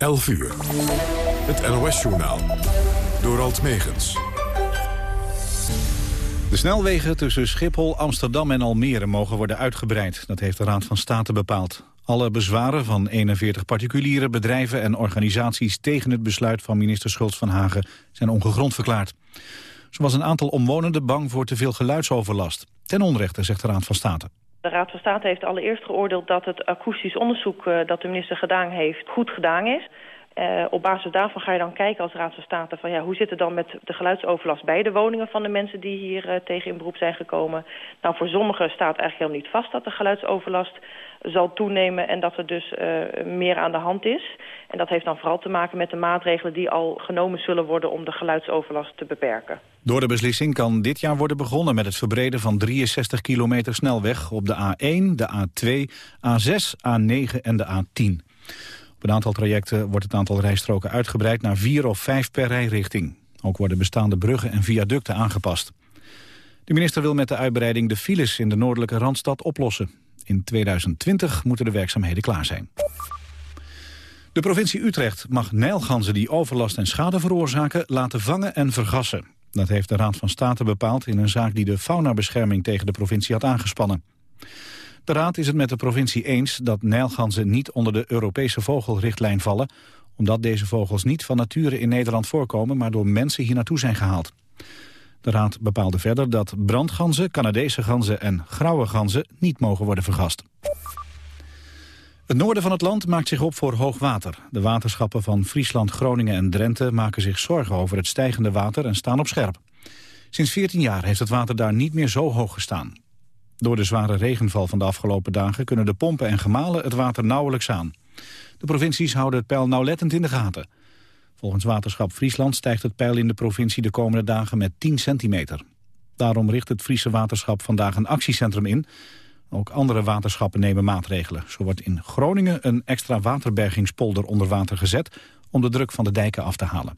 11 uur. Het NOS-journaal. Door Alt Megens. De snelwegen tussen Schiphol, Amsterdam en Almere mogen worden uitgebreid. Dat heeft de Raad van State bepaald. Alle bezwaren van 41 particuliere bedrijven en organisaties... tegen het besluit van minister Schultz van Hagen zijn ongegrond verklaard. Zo was een aantal omwonenden bang voor te veel geluidsoverlast. Ten onrechte, zegt de Raad van State. De Raad van State heeft allereerst geoordeeld dat het akoestisch onderzoek uh, dat de minister gedaan heeft goed gedaan is. Uh, op basis daarvan ga je dan kijken als Raad van State van ja, hoe zit het dan met de geluidsoverlast bij de woningen van de mensen die hier uh, tegen in beroep zijn gekomen. Nou, voor sommigen staat eigenlijk helemaal niet vast dat de geluidsoverlast zal toenemen en dat er dus uh, meer aan de hand is. En dat heeft dan vooral te maken met de maatregelen die al genomen zullen worden om de geluidsoverlast te beperken. Door de beslissing kan dit jaar worden begonnen met het verbreden van 63 kilometer snelweg op de A1, de A2, A6, A9 en de A10. Op een aantal trajecten wordt het aantal rijstroken uitgebreid naar vier of vijf per rijrichting. Ook worden bestaande bruggen en viaducten aangepast. De minister wil met de uitbreiding de files in de noordelijke Randstad oplossen. In 2020 moeten de werkzaamheden klaar zijn. De provincie Utrecht mag nijlganzen die overlast en schade veroorzaken laten vangen en vergassen. Dat heeft de Raad van State bepaald in een zaak die de faunabescherming tegen de provincie had aangespannen. De Raad is het met de provincie eens dat nijlganzen niet onder de Europese vogelrichtlijn vallen, omdat deze vogels niet van nature in Nederland voorkomen, maar door mensen hier naartoe zijn gehaald. De Raad bepaalde verder dat brandganzen, Canadese ganzen en grauwe ganzen niet mogen worden vergast. Het noorden van het land maakt zich op voor hoog water. De waterschappen van Friesland, Groningen en Drenthe maken zich zorgen over het stijgende water en staan op scherp. Sinds 14 jaar heeft het water daar niet meer zo hoog gestaan. Door de zware regenval van de afgelopen dagen kunnen de pompen en gemalen het water nauwelijks aan. De provincies houden het peil nauwlettend in de gaten. Volgens Waterschap Friesland stijgt het peil in de provincie de komende dagen met 10 centimeter. Daarom richt het Friese Waterschap vandaag een actiecentrum in. Ook andere waterschappen nemen maatregelen. Zo wordt in Groningen een extra waterbergingspolder onder water gezet... om de druk van de dijken af te halen.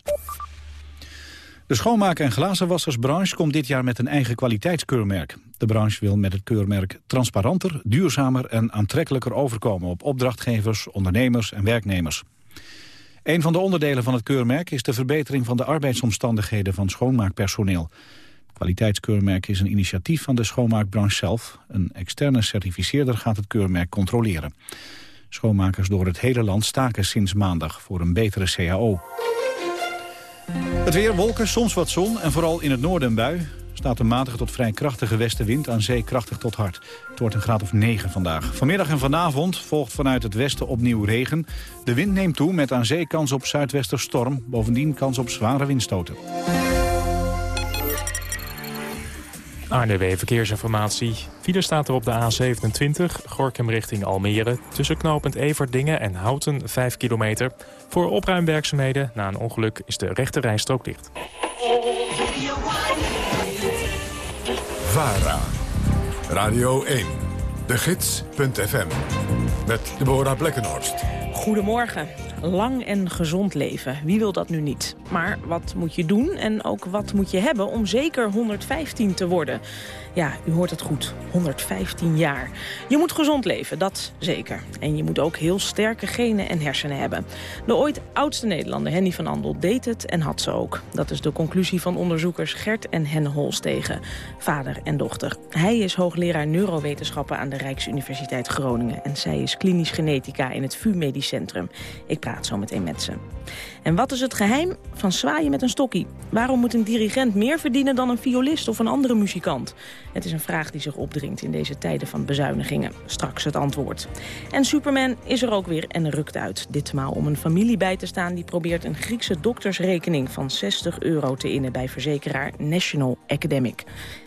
De schoonmaak- en glazenwassersbranche komt dit jaar met een eigen kwaliteitskeurmerk. De branche wil met het keurmerk transparanter, duurzamer en aantrekkelijker overkomen... op opdrachtgevers, ondernemers en werknemers. Een van de onderdelen van het keurmerk is de verbetering van de arbeidsomstandigheden van schoonmaakpersoneel. Het kwaliteitskeurmerk is een initiatief van de schoonmaakbranche zelf. Een externe certificeerder gaat het keurmerk controleren. Schoonmakers door het hele land staken sinds maandag voor een betere CAO. Het weer, wolken, soms wat zon en vooral in het noorden bui. Staat een matige tot vrij krachtige westenwind, aan zee krachtig tot hard. Het wordt een graad of 9 vandaag. Vanmiddag en vanavond volgt vanuit het westen opnieuw regen. De wind neemt toe met aan zee kans op zuidwesterstorm. Bovendien kans op zware windstoten. ANWB Verkeersinformatie. File staat er op de A27, Gorkum richting Almere. Tussen knooppunt Everdingen en Houten 5 kilometer. Voor opruimwerkzaamheden na een ongeluk is de rechte rijstrook dicht. VARA. Radio 1. De Gids.fm. Met Deborah Blekkenhorst. Goedemorgen. Lang en gezond leven. Wie wil dat nu niet? Maar wat moet je doen en ook wat moet je hebben om zeker 115 te worden? Ja, u hoort het goed. 115 jaar. Je moet gezond leven, dat zeker. En je moet ook heel sterke genen en hersenen hebben. De ooit oudste Nederlander Henny van Andel deed het en had ze ook. Dat is de conclusie van onderzoekers Gert en Henne Holstegen. Vader en dochter. Hij is hoogleraar neurowetenschappen aan de Rijksuniversiteit Groningen. En zij is klinisch genetica in het VU Medisch Centrum. Ik praat zo meteen met ze. En wat is het geheim van zwaaien met een stokkie? Waarom moet een dirigent meer verdienen dan een violist of een andere muzikant? Het is een vraag die zich opdringt in deze tijden van bezuinigingen. Straks het antwoord. En Superman is er ook weer en rukt uit. Ditmaal om een familie bij te staan die probeert een Griekse doktersrekening van 60 euro te innen bij verzekeraar National Academic.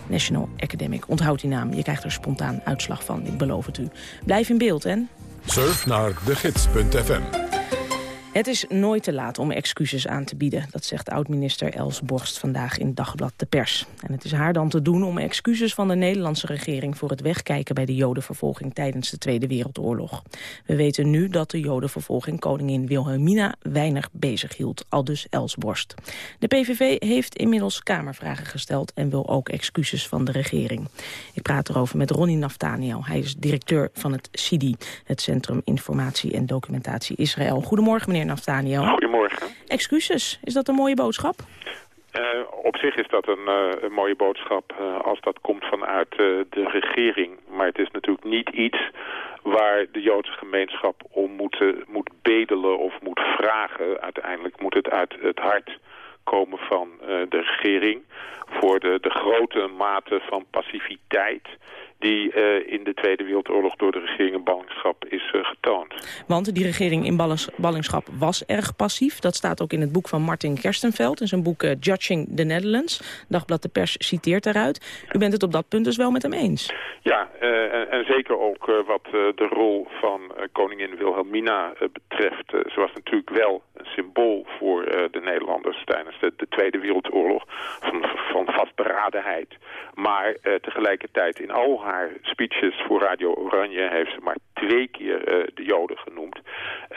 National Academic, onthoud die naam. Je krijgt er spontaan uitslag van, ik beloof het u. Blijf in beeld, hè? Surf naar degids.fm. Het is nooit te laat om excuses aan te bieden. Dat zegt oud-minister Els Borst vandaag in Dagblad de Pers. En het is haar dan te doen om excuses van de Nederlandse regering... voor het wegkijken bij de jodenvervolging tijdens de Tweede Wereldoorlog. We weten nu dat de jodenvervolging koningin Wilhelmina weinig bezig hield. Al dus Els Borst. De PVV heeft inmiddels Kamervragen gesteld... en wil ook excuses van de regering. Ik praat erover met Ronnie Naftaniel. Hij is directeur van het CIDI, het Centrum Informatie en Documentatie Israël. Goedemorgen, meneer Naftaniel. Goedemorgen. Excuses, is dat een mooie boodschap? Uh, op zich is dat een, uh, een mooie boodschap uh, als dat komt vanuit de regering. Maar het is natuurlijk niet iets waar de Joodse gemeenschap om moet, moet bedelen of moet vragen. Uiteindelijk moet het uit het hart komen van de regering voor de, de grote mate van passiviteit die uh, in de Tweede Wereldoorlog door de regering in ballingschap is uh, getoond. Want die regering in ballingschap was erg passief. Dat staat ook in het boek van Martin Kerstenveld, in zijn boek uh, Judging the Netherlands. Dagblad de Pers citeert daaruit. U bent het op dat punt dus wel met hem eens? Ja, en, en, zeker ook wat de rol van koningin Wilhelmina betreft. ze was natuurlijk wel een symbool voor de Nederlanders tijdens de, de, Tweede Wereldoorlog van, van vastberadenheid. Maar tegelijkertijd in al haar speeches voor Radio Oranje heeft ze maar twee keer uh, de Joden genoemd.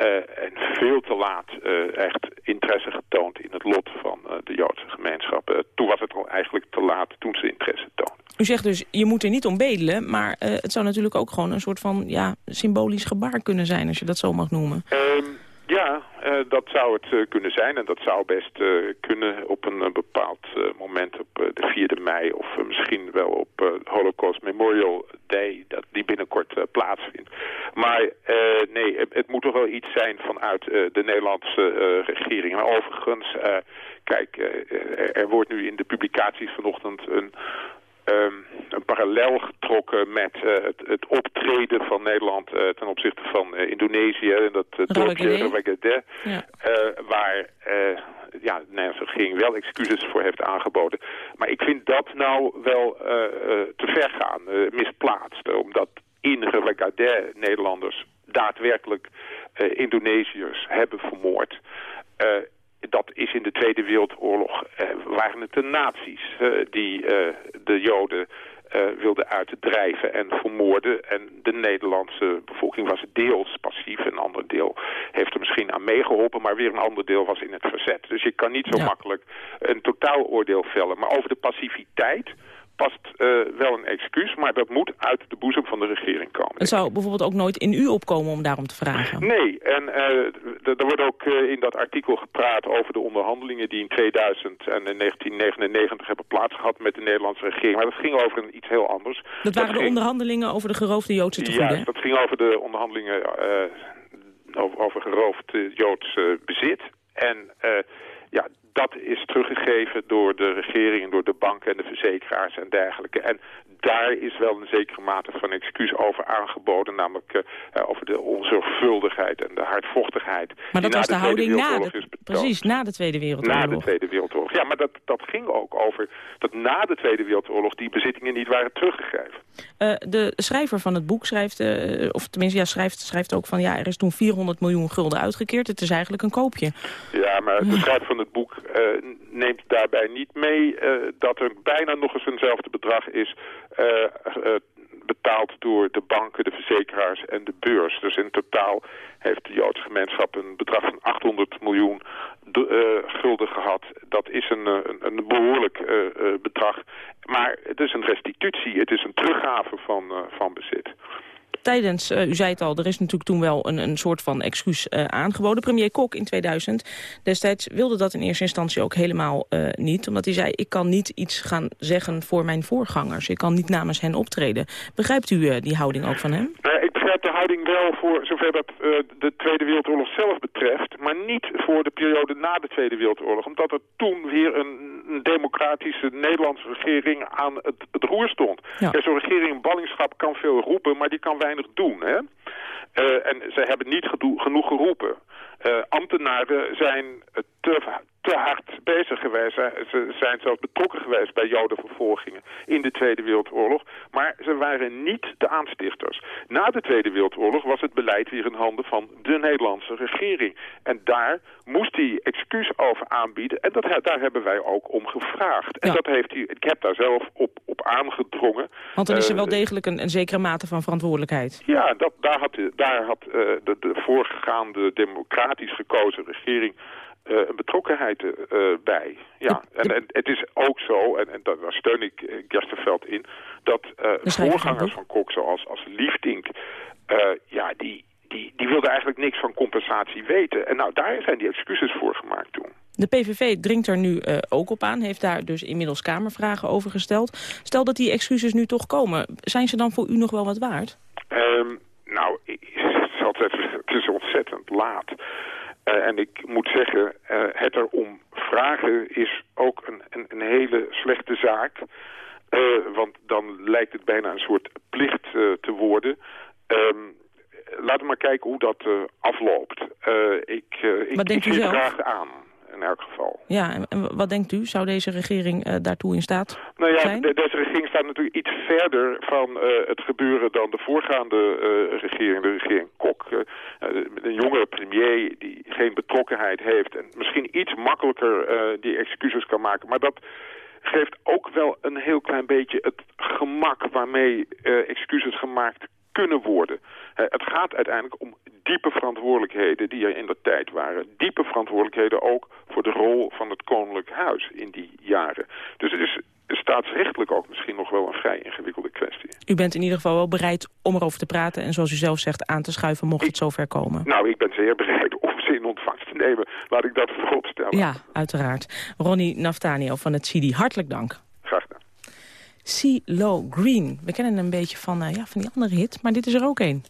Uh, en veel te laat uh, echt interesse getoond in het lot van de Joodse gemeenschap. toen was het al eigenlijk te laat toen ze interesse toonde. U zegt dus, je moet er niet om bedelen, maar het zou natuurlijk ook gewoon een soort van ja, symbolisch gebaar kunnen zijn, als je dat zo mag noemen. Um, ja, uh, dat zou het uh, kunnen zijn. En dat zou best uh, kunnen op een bepaald moment op de 4e mei... of misschien wel op Holocaust Memorial Day... dat die binnenkort plaatsvindt. Maar nee, het, moet toch wel iets zijn vanuit de Nederlandse regering. En overigens, kijk, er wordt nu in de publicaties vanochtend... een um, een parallel getrokken met uh, het, het, optreden van Nederland uh, ten opzichte van uh, Indonesië. En dat dorpje Rawagede, ja. waar ja, de Nederlandse regering wel excuses voor heeft aangeboden. Maar ik vind dat nou wel te ver gaan, misplaatst. Omdat in Rawagede Nederlanders daadwerkelijk Indonesiërs hebben vermoord dat is in de Tweede Wereldoorlog, eh, waren het de nazi's eh, die eh, de Joden wilden uitdrijven en vermoorden. En de Nederlandse bevolking was deels passief. Een ander deel heeft er misschien aan meegeholpen, maar weer een ander deel was in het verzet. Dus je kan niet zo makkelijk een totaaloordeel vellen. Maar over de passiviteit past uh, wel een excuus, maar dat moet uit de boezem van de regering komen. Het zou bijvoorbeeld ook nooit in u opkomen om daarom te vragen? Nee, en uh, er wordt ook uh, in dat artikel gepraat over de onderhandelingen die in 2000 en in 1999 hebben plaatsgehad met de Nederlandse regering. Maar dat ging over een, iets heel anders. Dat waren de onderhandelingen over de geroofde Joodse tegoeden? Ja, dat ging over de onderhandelingen over, over geroofd Joods bezit. En ja, dat is teruggegeven door de regering, door de banken en de verzekeraars en dergelijke. En daar is wel een zekere mate van excuus over aangeboden, namelijk uh, over de onzorgvuldigheid en de hardvochtigheid. Maar dat was de, de houding na de, precies, na de Tweede Wereldoorlog. Na de Tweede Wereldoorlog, ja, maar dat, dat ging ook over dat na de Tweede Wereldoorlog die bezittingen niet waren teruggegeven. Uh, de schrijver van het boek schrijft, uh, of tenminste ja, schrijft, schrijft ook van ja, er is toen 400 miljoen gulden uitgekeerd. Het is eigenlijk een koopje. Ja, maar de schrijver van het boek neemt daarbij niet mee dat er bijna nog eens eenzelfde bedrag is betaald door de banken, de verzekeraars en de beurs. Dus in totaal heeft de Joodse gemeenschap een bedrag van 800 miljoen uh, gulden gehad. Dat is een, een, een behoorlijk bedrag. Maar het is een restitutie, het is een teruggave van, van bezit tijdens, uh, u zei het al, er is natuurlijk toen wel een, een soort van excuus uh, aangeboden. Premier Kok in 2000 destijds wilde dat in eerste instantie ook helemaal uh, niet. Omdat hij zei, ik kan niet iets gaan zeggen voor mijn voorgangers. Ik kan niet namens hen optreden. Begrijpt u die houding ook van hem? ik begrijp de houding wel voor zover dat de Tweede Wereldoorlog zelf betreft. Maar niet voor de periode na de Tweede Wereldoorlog. Omdat er toen weer een, democratische Nederlandse regering aan het, het roer stond. Ja. Zo'n regering in ballingschap kan veel roepen, maar die kan weinig doen. Hè? Uh, en ze hebben niet genoeg geroepen. Uh, ambtenaren zijn te, te hard bezig geweest. Ze zijn zelfs betrokken geweest bij jodenvervolgingen in de Tweede Wereldoorlog. Maar ze waren niet de aanstichters. Na de Tweede Wereldoorlog was het beleid weer in handen van de Nederlandse regering. En daar moest hij excuus over aanbieden. En dat, daar hebben wij ook om gevraagd. En dat heeft hij, ik heb daar zelf op, op aangedrongen. Want dan is er wel eh, degelijk een, een zekere mate van verantwoordelijkheid. Ja, dat, daar had, daar had uh, de, de voorgaande democratisch gekozen regering een betrokkenheid uh, bij. Ja, en, en, het is ook zo, en, en daar steun ik uh, Gerstenveld in, dat voorgangers van Kok zoals als Liefdink, ja, die, die, die wilde eigenlijk niks van compensatie weten. En nou, daar zijn die excuses voor gemaakt toen. De PVV dringt er nu uh, ook op aan, heeft daar dus inmiddels Kamervragen over gesteld. Stel dat die excuses nu toch komen, zijn ze dan voor u nog wel wat waard? Um, nou, het is, altijd, het is ontzettend laat. Uh, en ik moet zeggen, uh, het erom vragen is ook een, een, een hele slechte zaak. Uh, want dan lijkt het bijna een soort plicht te worden. Um, laten we maar kijken hoe dat afloopt. ik ik, ik zie het graag aan in elk geval. Ja, en wat denkt u? Zou deze regering uh, daartoe in staat nou ja, zijn? De, deze regering staat natuurlijk iets verder van uh, het gebeuren dan de voorgaande uh, regering, de regering Kok. een jonge premier die geen betrokkenheid heeft en misschien iets makkelijker die excuses kan maken. Maar dat geeft ook wel een heel klein beetje het gemak waarmee excuses gemaakt kunnen worden. het gaat uiteindelijk om diepe verantwoordelijkheden die er in de tijd waren. Diepe verantwoordelijkheden ook voor de rol van het koninklijk huis in die jaren. Dus het is staatsrechtelijk ook misschien nog wel een vrij ingewikkelde kwestie. U bent in ieder geval wel bereid om erover te praten... en zoals u zelf zegt aan te schuiven mocht het zover komen. Nou, ik ben zeer bereid om ze in ontvangst te nemen. Laat ik dat vooropstellen. Ja, uiteraard. Ronnie Naftanio van het CIDI, hartelijk dank. CeeLo Green. We kennen hem een beetje van, uh, ja, van die andere hit, maar dit is er ook een.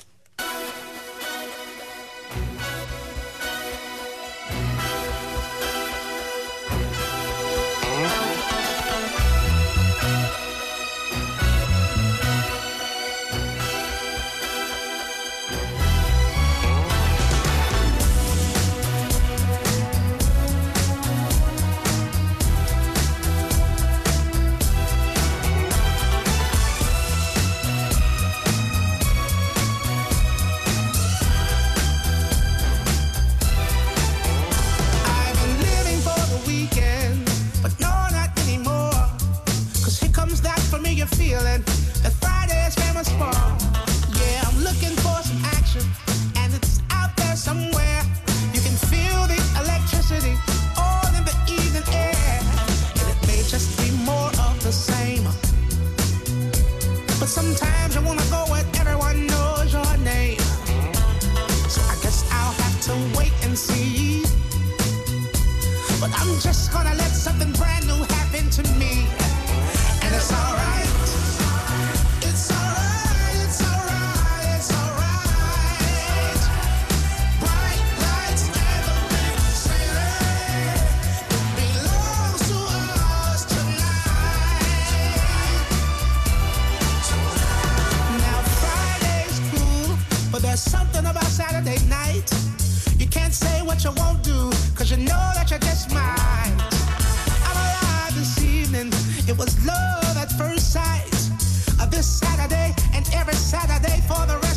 this Saturday and every Saturday for the rest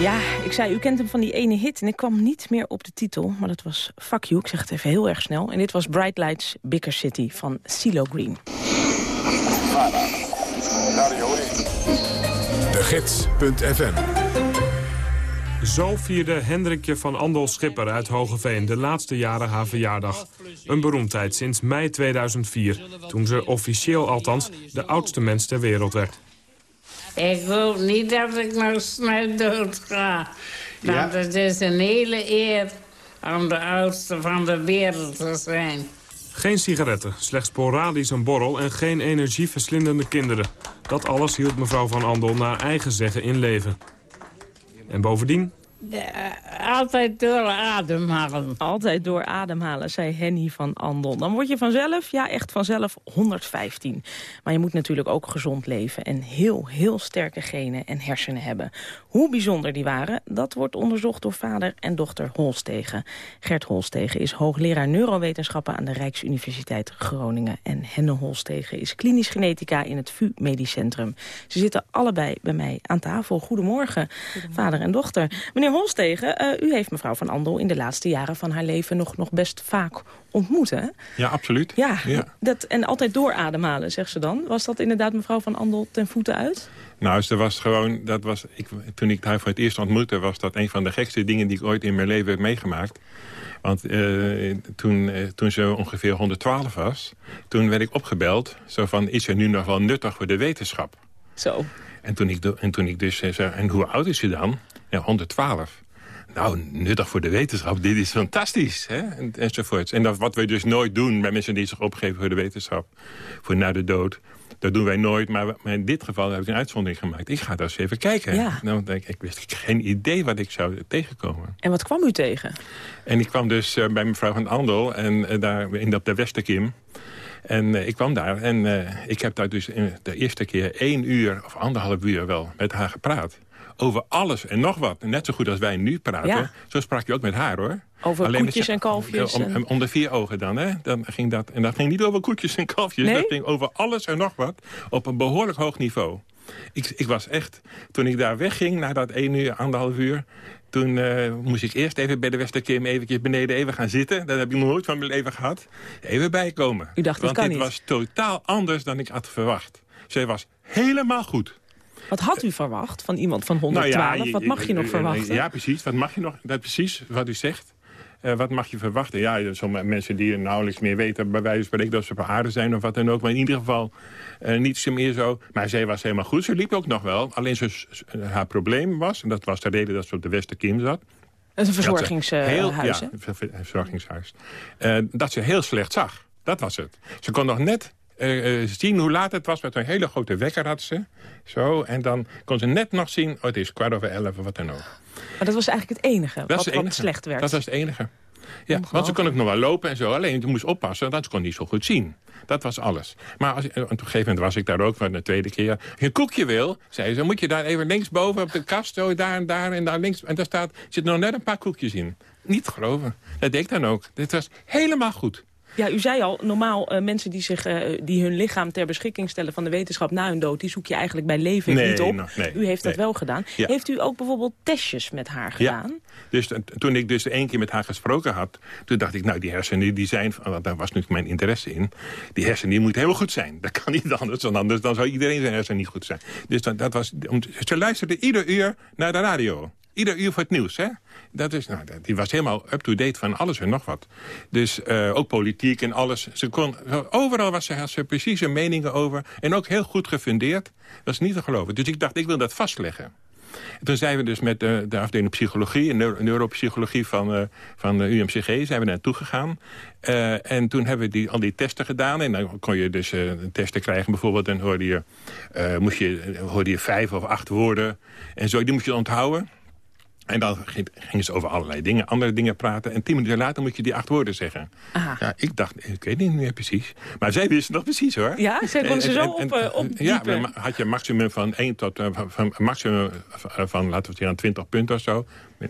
Ja, ik zei, u kent hem van die ene hit en ik kwam niet meer op de titel. Maar dat was Fuck You, ik zeg het even heel erg snel. En dit was Bright Lights Bigger City van CeeLo Green. De Gids.fm Zo vierde Hendrikje van Andel Schipper uit Hogeveen de laatste jaren haar verjaardag. Een beroemdheid sinds mei 2004, toen ze officieel althans de oudste mens ter wereld werd. Ik hoop niet dat ik nog snel dood ga. Want het is een hele eer om de oudste van de wereld te zijn. Geen sigaretten, slechts sporadisch een borrel en geen energieverslindende kinderen. Dat alles hield mevrouw van Andel naar eigen zeggen in leven. En bovendien Eh, altijd door ademhalen. Altijd door ademhalen, zei Henny van Andel. Dan word je vanzelf, ja echt vanzelf, 115. Maar je moet natuurlijk ook gezond leven en heel, heel sterke genen en hersenen hebben. Hoe bijzonder die waren, dat wordt onderzocht door vader en dochter Holstegen. Gert Holstegen is hoogleraar neurowetenschappen aan de Rijksuniversiteit Groningen. En Henne Holstegen is klinisch genetica in het VU Medisch Centrum. Ze zitten allebei bij mij aan tafel. Goedemorgen, vader en dochter. Meneer Holstegen, eh, u heeft mevrouw van Andel in de laatste jaren van haar leven nog, nog best vaak ontmoet, hè? Ja, absoluut. Ja, Dat, en altijd doorademhalen, zegt ze dan. Was dat inderdaad mevrouw van Andel ten voeten uit? Nou, ze was gewoon, dat was, ik, toen ik haar voor het eerst ontmoette... was dat een van de gekste dingen die ik ooit in mijn leven heb meegemaakt. Want eh, toen, eh, toen ze ongeveer 112 was... toen werd ik opgebeld, zo van, is ze nu nog wel nuttig voor de wetenschap? Zo. En toen ik, en toen ik dus zei, en hoe oud is ze dan? Ja, 112. Nou, nuttig voor de wetenschap, dit is fantastisch. Hè? En, enzovoorts. En dat, wat wij dus nooit doen bij mensen die zich opgeven voor de wetenschap... voor na de dood, dat doen wij nooit. Maar, in dit geval heb ik een uitzondering gemaakt. Ik ga daar eens even kijken. Ja. Nou, want ik, ik wist geen idee wat ik zou tegenkomen. En wat kwam u tegen? En ik kwam dus eh, bij mevrouw van Andel en eh, daar in op de Westerkim. En eh, ik kwam daar en ik heb daar dus de eerste keer één uur of anderhalf uur wel met haar gepraat. Over alles en nog wat. Net zo goed als wij nu praten. Ja. Zo sprak je ook met haar hoor. Over Alleen koetjes en kalfjes Om, en- de vier ogen dan, hè? Dan ging dat, en dat ging niet over koetjes en kalfjes. Nee? Dat ging over alles en nog wat. Op een behoorlijk hoog niveau. Ik, ik was echt, toen ik daar wegging, na dat één uur, anderhalf uur... toen eh, moest ik eerst even bij de Westerkim eventjes beneden even gaan zitten. Dat heb ik nog nooit van mijn leven gehad. Even bijkomen. U dacht, Want dit niet. was totaal anders dan ik had verwacht. Zij was helemaal goed. Wat had u verwacht van iemand van 112? Nou ja, wat mag je nog eh, verwachten? Ja, precies. Wat mag je nog? Dat precies wat u zegt. Eh, wat mag je verwachten? Ja, sommige mensen die nauwelijks meer weten... bij wijze van spreken dat ze op aarde zijn of wat dan ook. Maar in ieder geval eh, niet zo meer zo. Maar zij was helemaal goed. Ze liep ook nog wel. Alleen ze, haar probleem was... en dat was de reden dat ze op de Westerkim zat... Het is een dat verzorgingshuis, heel-? Ja, ver- verzorgingshuis. Eh, dat ze heel slecht zag. Dat was het. Ze kon nog net eh, zien hoe laat het was. Met een hele grote wekker had ze. Zo, en dan kon ze net nog zien... oh, het is kwart over elf of wat dan ook. Maar dat was eigenlijk het enige Dat wat, het wat slecht werd. Dat was het enige. Ja, want ze kon ook nog wel lopen en zo. Alleen, ze moest oppassen, want ze kon niet zo goed zien. Dat was alles. Maar als, op een gegeven moment was ik daar ook voor de tweede keer. Als je een koekje wil, zei ze, moet je daar even linksboven op de kast, zo daar en daar en daar links. En daar staat, zitten nog net een paar koekjes in. Niet geloven. Dat deed ik dan ook. Dit was helemaal goed. Ja, u zei al, normaal eh, mensen die, zich, eh, die hun lichaam ter beschikking stellen van de wetenschap na hun dood, die zoek je eigenlijk bij leven Nee, niet op. nee, u heeft dat wel gedaan. Ja. Heeft u ook bijvoorbeeld testjes met haar gedaan? Dus t- toen ik dus één keer met haar gesproken had... toen dacht ik, nou, die hersenen die zijn... want daar was natuurlijk mijn interesse in... die hersenen die moeten heel goed zijn. Dat kan niet anders, want anders dan zou iedereen zijn hersenen niet goed zijn. Dus dat, dat was, ze luisterde ieder uur naar de radio. Ieder uur voor het nieuws, hè? Dat is, nou, die was helemaal up-to-date van alles en nog wat. Dus eh, ook politiek en alles. Ze kon, overal was ze, had ze precieze meningen over. En ook heel goed gefundeerd. Dat is niet te geloven. Dus ik dacht, ik wil dat vastleggen. Toen zijn we dus met de, de afdeling psychologie en neuro- neuropsychologie van, eh, van de UMCG zijn we naartoe gegaan. Eh, en toen hebben we die, al die testen gedaan. En dan kon je dus eh, testen krijgen. Bijvoorbeeld, dan hoorde je, moest je, hoorde je vijf of acht woorden. En zo, die moest je onthouden. En dan ging- gingen ze over allerlei dingen, andere dingen praten. En tien minuten later moet je die acht woorden zeggen. Aha. Ja, ik dacht, ik weet niet meer precies. Maar zij wisten nog precies hoor. Ja, zij kon ze zo en- op, en- eh, opdiepen. Ja, dan had je een maximum van 1 tot eh, van, maximum van, laten we zeggen, 20 punten of zo.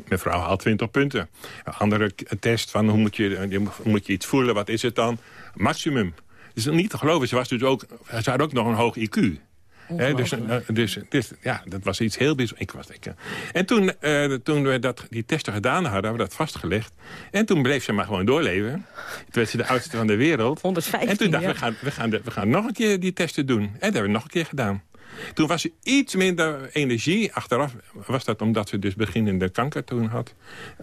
Mevrouw haalt 20 punten. Een andere test van hoe moet je, eh, moet je iets voelen, wat is het dan? Maximum. Dus niet te geloven, ze, was dus ook, ze had ook nog een hoog IQ. Hè, dus, eh, dus, dus ja, dat was iets heel bijzonders. Ik was, ik, eh, en toen, eh, toen we dat, die testen gedaan hadden, hebben we dat vastgelegd. En toen bleef ze maar gewoon doorleven. Toen werd ze de oudste van de wereld. 115, en toen dacht ja. we, gaan, we, gaan de, we gaan nog een keer die testen doen. En dat hebben we nog een keer gedaan. Toen was ze iets minder energie. Achteraf was dat omdat ze dus beginnende kanker toen had.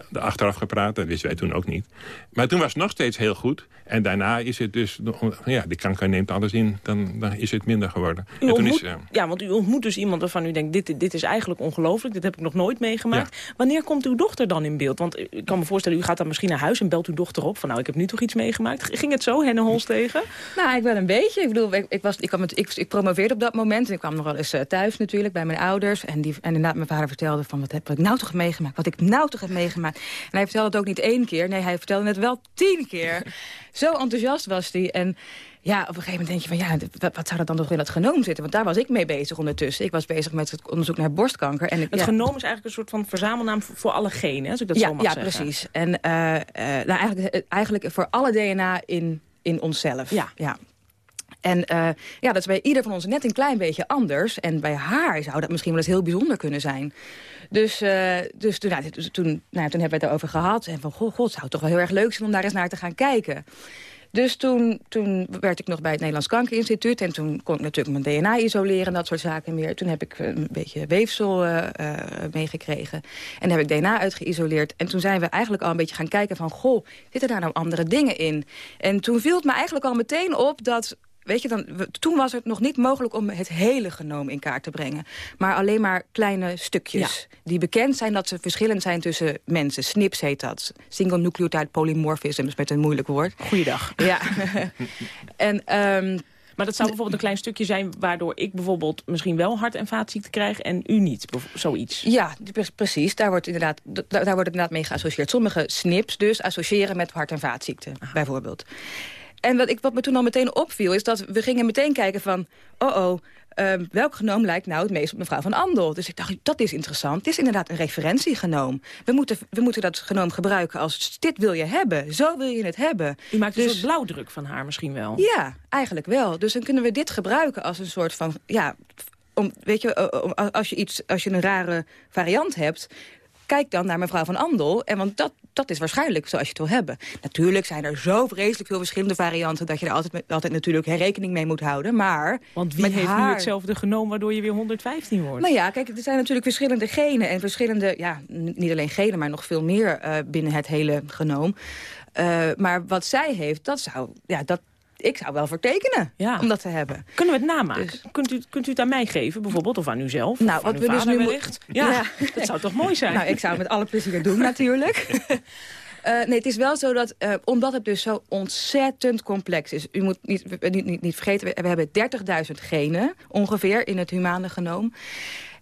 De achteraf gepraat, dat wisten wij toen ook niet. Maar toen was het nog steeds heel goed. En daarna is het dus... Ja, de kanker neemt alles in. Dan, dan is het minder geworden. U en toen ontmoet, is, eh, ja, want u ontmoet dus iemand waarvan u denkt... dit, dit is eigenlijk ongelooflijk, dit heb ik nog nooit meegemaakt. Wanneer komt uw dochter dan in beeld? Want ik kan me voorstellen, u gaat dan misschien naar huis... en belt uw dochter op van nou, ik heb nu toch iets meegemaakt. Ging het zo, Henne Holstegen? Nou, ik wel een beetje. Ik bedoel, ik, ik, was, ik, kwam met, ik, ik promoveerde op dat moment. En ik kwam nog wel eens eh, thuis natuurlijk bij mijn ouders. En, die, en inderdaad, mijn vader vertelde van wat heb ik nou toch meegemaakt. Wat ik nou toch heb meegemaakt. En hij vertelde het ook niet één keer. Nee, hij vertelde het wel tien keer. Zo enthousiast was hij. En ja, op een gegeven moment denk je van ja, wat, wat zou er dan toch in dat genoom zitten? Want daar was ik mee bezig ondertussen. Ik was bezig met het onderzoek naar borstkanker. En ik, Het ja. genoom is eigenlijk een soort van verzamelnaam voor, alle genen, als ik dat ja, zo mag ja, zeggen. precies. En eh, eh, nou, eigenlijk, eh, eigenlijk voor alle DNA in, in onszelf. Ja. ja. En ja, dat is bij ieder van ons net een klein beetje anders. En bij haar zou dat misschien wel eens heel bijzonder kunnen zijn. Dus, eh, dus toen, nou, dus toen, nou, toen hebben we het erover gehad. En van, god, het zou toch wel heel erg leuk zijn om daar eens naar te gaan kijken. Dus toen, toen werd ik nog bij het Nederlands Kankerinstituut. En toen kon ik natuurlijk mijn DNA isoleren en dat soort zaken meer. Toen heb ik een beetje weefsel eh, eh, meegekregen. En heb ik DNA uitgeïsoleerd. En toen zijn we eigenlijk al een beetje gaan kijken van... goh, zitten daar nou andere dingen in? En toen viel het me eigenlijk al meteen op dat... Weet je, dan, toen was het nog niet mogelijk om het hele genoom in kaart te brengen. Maar alleen maar kleine stukjes. Die bekend zijn dat ze verschillend zijn tussen mensen. SNPs heet dat. Single Nucleotide Polymorphism, is met een moeilijk woord. Goeiedag. Ja. en, ehm, Maar dat zou bijvoorbeeld een klein stukje zijn... waardoor ik bijvoorbeeld misschien wel hart- en vaatziekten krijg... en u niet, zoiets. Ja, pre- precies. Daar wordt, inderdaad, da- daar wordt inderdaad mee geassocieerd. Sommige SNPs dus associëren met hart- en vaatziekten, bijvoorbeeld. En wat, ik, wat me toen al meteen opviel, is dat we gingen meteen kijken van... oh oh, ehm, welk genoom lijkt nou het meest op mevrouw van Andel? Dus ik dacht, dat is interessant. Het is inderdaad een referentiegenoom. We moeten, we moeten dat genoom gebruiken als dit wil je hebben. Zo wil je het hebben. U maakt een Dus- soort blauwdruk van haar misschien wel. Ja, eigenlijk wel. Dus dan kunnen we dit gebruiken als een soort van... Ja, om, weet je, om- als je, iets, als je een rare variant hebt... Kijk dan naar mevrouw van Andel. En want dat, dat is waarschijnlijk zoals je het wil hebben. Natuurlijk zijn er zo vreselijk veel verschillende varianten... dat je er altijd, altijd natuurlijk rekening mee moet houden. Maar Want wie heeft nu hetzelfde genomen waardoor je weer 115 wordt? nou ja, kijk, er zijn natuurlijk verschillende genen. En verschillende, ja, niet alleen genen, maar nog veel meer eh, binnen het hele genoom. Eh, maar wat zij heeft, dat zou, ja, dat, ik zou wel vertekenen Ja. om dat te hebben. Kunnen we het namaken? Dus- Kunt, u, kunt u het aan mij geven, bijvoorbeeld? Of aan u zelf? Nou, wat we dus nu wellicht? Ja, Ja. dat zou toch mooi zijn? Nou, ik zou het met alle plezier doen natuurlijk. Eh, nee, het is wel zo dat, eh, omdat het dus zo ontzettend complex is... u moet niet, niet, niet, niet vergeten, we, we hebben 30.000 genen ongeveer in het humane genoom.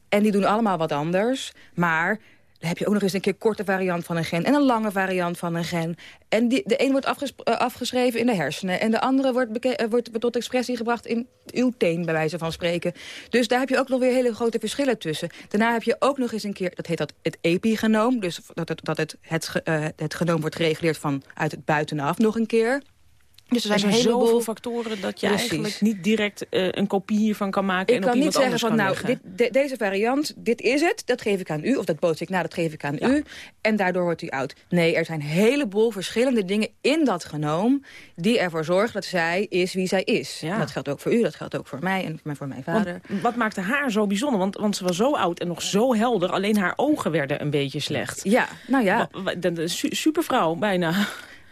En die doen allemaal wat anders, maar... Dan heb je ook nog eens een keer korte variant van een gen... en een lange variant van een gen. En die, de een wordt eh, afgeschreven in de hersenen... en de andere wordt, eh, wordt tot expressie gebracht in uw teen, bij wijze van spreken. Dus daar heb je ook nog weer hele grote verschillen tussen. Daarna heb je ook nog eens een keer, dat heet dat het epigenoom... dus dat het, dat het, het, eh, het genoom wordt gereguleerd vanuit het buitenaf nog een keer... Dus er er zijn een heleboel zoveel factoren dat je Precies. eigenlijk niet direct eh, een kopie hiervan kan maken Ik en op kan niet zeggen van, nou, dit, de- deze variant, dit is het, dat geef ik aan u. Of dat boots ik na, dat geef ik aan u. En daardoor wordt u oud. Nee, er zijn een heleboel verschillende dingen in dat genoom... die ervoor zorgen dat zij is wie zij is. Ja. Dat geldt ook voor u, dat geldt ook voor mij en voor mijn vader. Want wat maakte haar zo bijzonder? Want, want ze was zo oud en nog zo helder. Alleen haar ogen werden een beetje slecht. ja, nou ja. Su- supervrouw, bijna.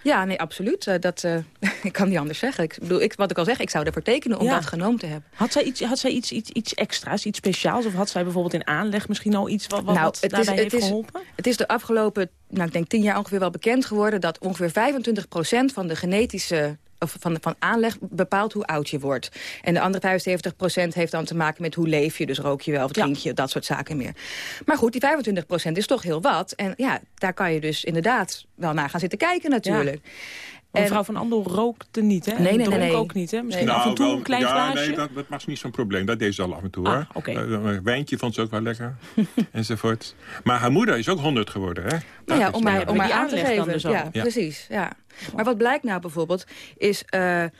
Ja, nee, absoluut. Eh, dat, eh, ik kan niet anders zeggen. Ik bedoel, ik, wat ik al zeg, ik zou ervoor tekenen om Ja. dat genoom te hebben. Had zij, iets, had zij iets, iets, iets extra's, iets speciaals? Of had zij bijvoorbeeld in aanleg misschien al iets wat, wat, Nou, het is- daarbij het heeft is- geholpen? Het is de afgelopen, nou, ik denk tien jaar ongeveer wel bekend geworden... dat ongeveer 25% van de genetische of van, van aanleg bepaalt hoe oud je wordt. En de andere 75% heeft dan te maken met hoe leef je. Dus rook je wel of drink je, dat soort zaken meer. Maar goed, die 25% is toch heel wat. En ja, daar kan je dus inderdaad wel naar gaan zitten kijken natuurlijk. En- mevrouw van Andel rookte niet, hè? En Nee, nee, nee, nee. ook niet, hè? Misschien Nee. af en toe wel- een klein Nou, ja, glaasje? Nee, dat, dat was niet zo'n probleem. Dat deed ze al af en toe, Ah, hoor. oké. Eh, Een wijntje vond ze ook wel lekker. enzovoort. Maar haar moeder is ook 100 geworden, hè? Nou ja, om nou- maar, om die aan te geven. dus Ja. precies. Ja. Maar wat blijkt nou bijvoorbeeld, is... eh, eh,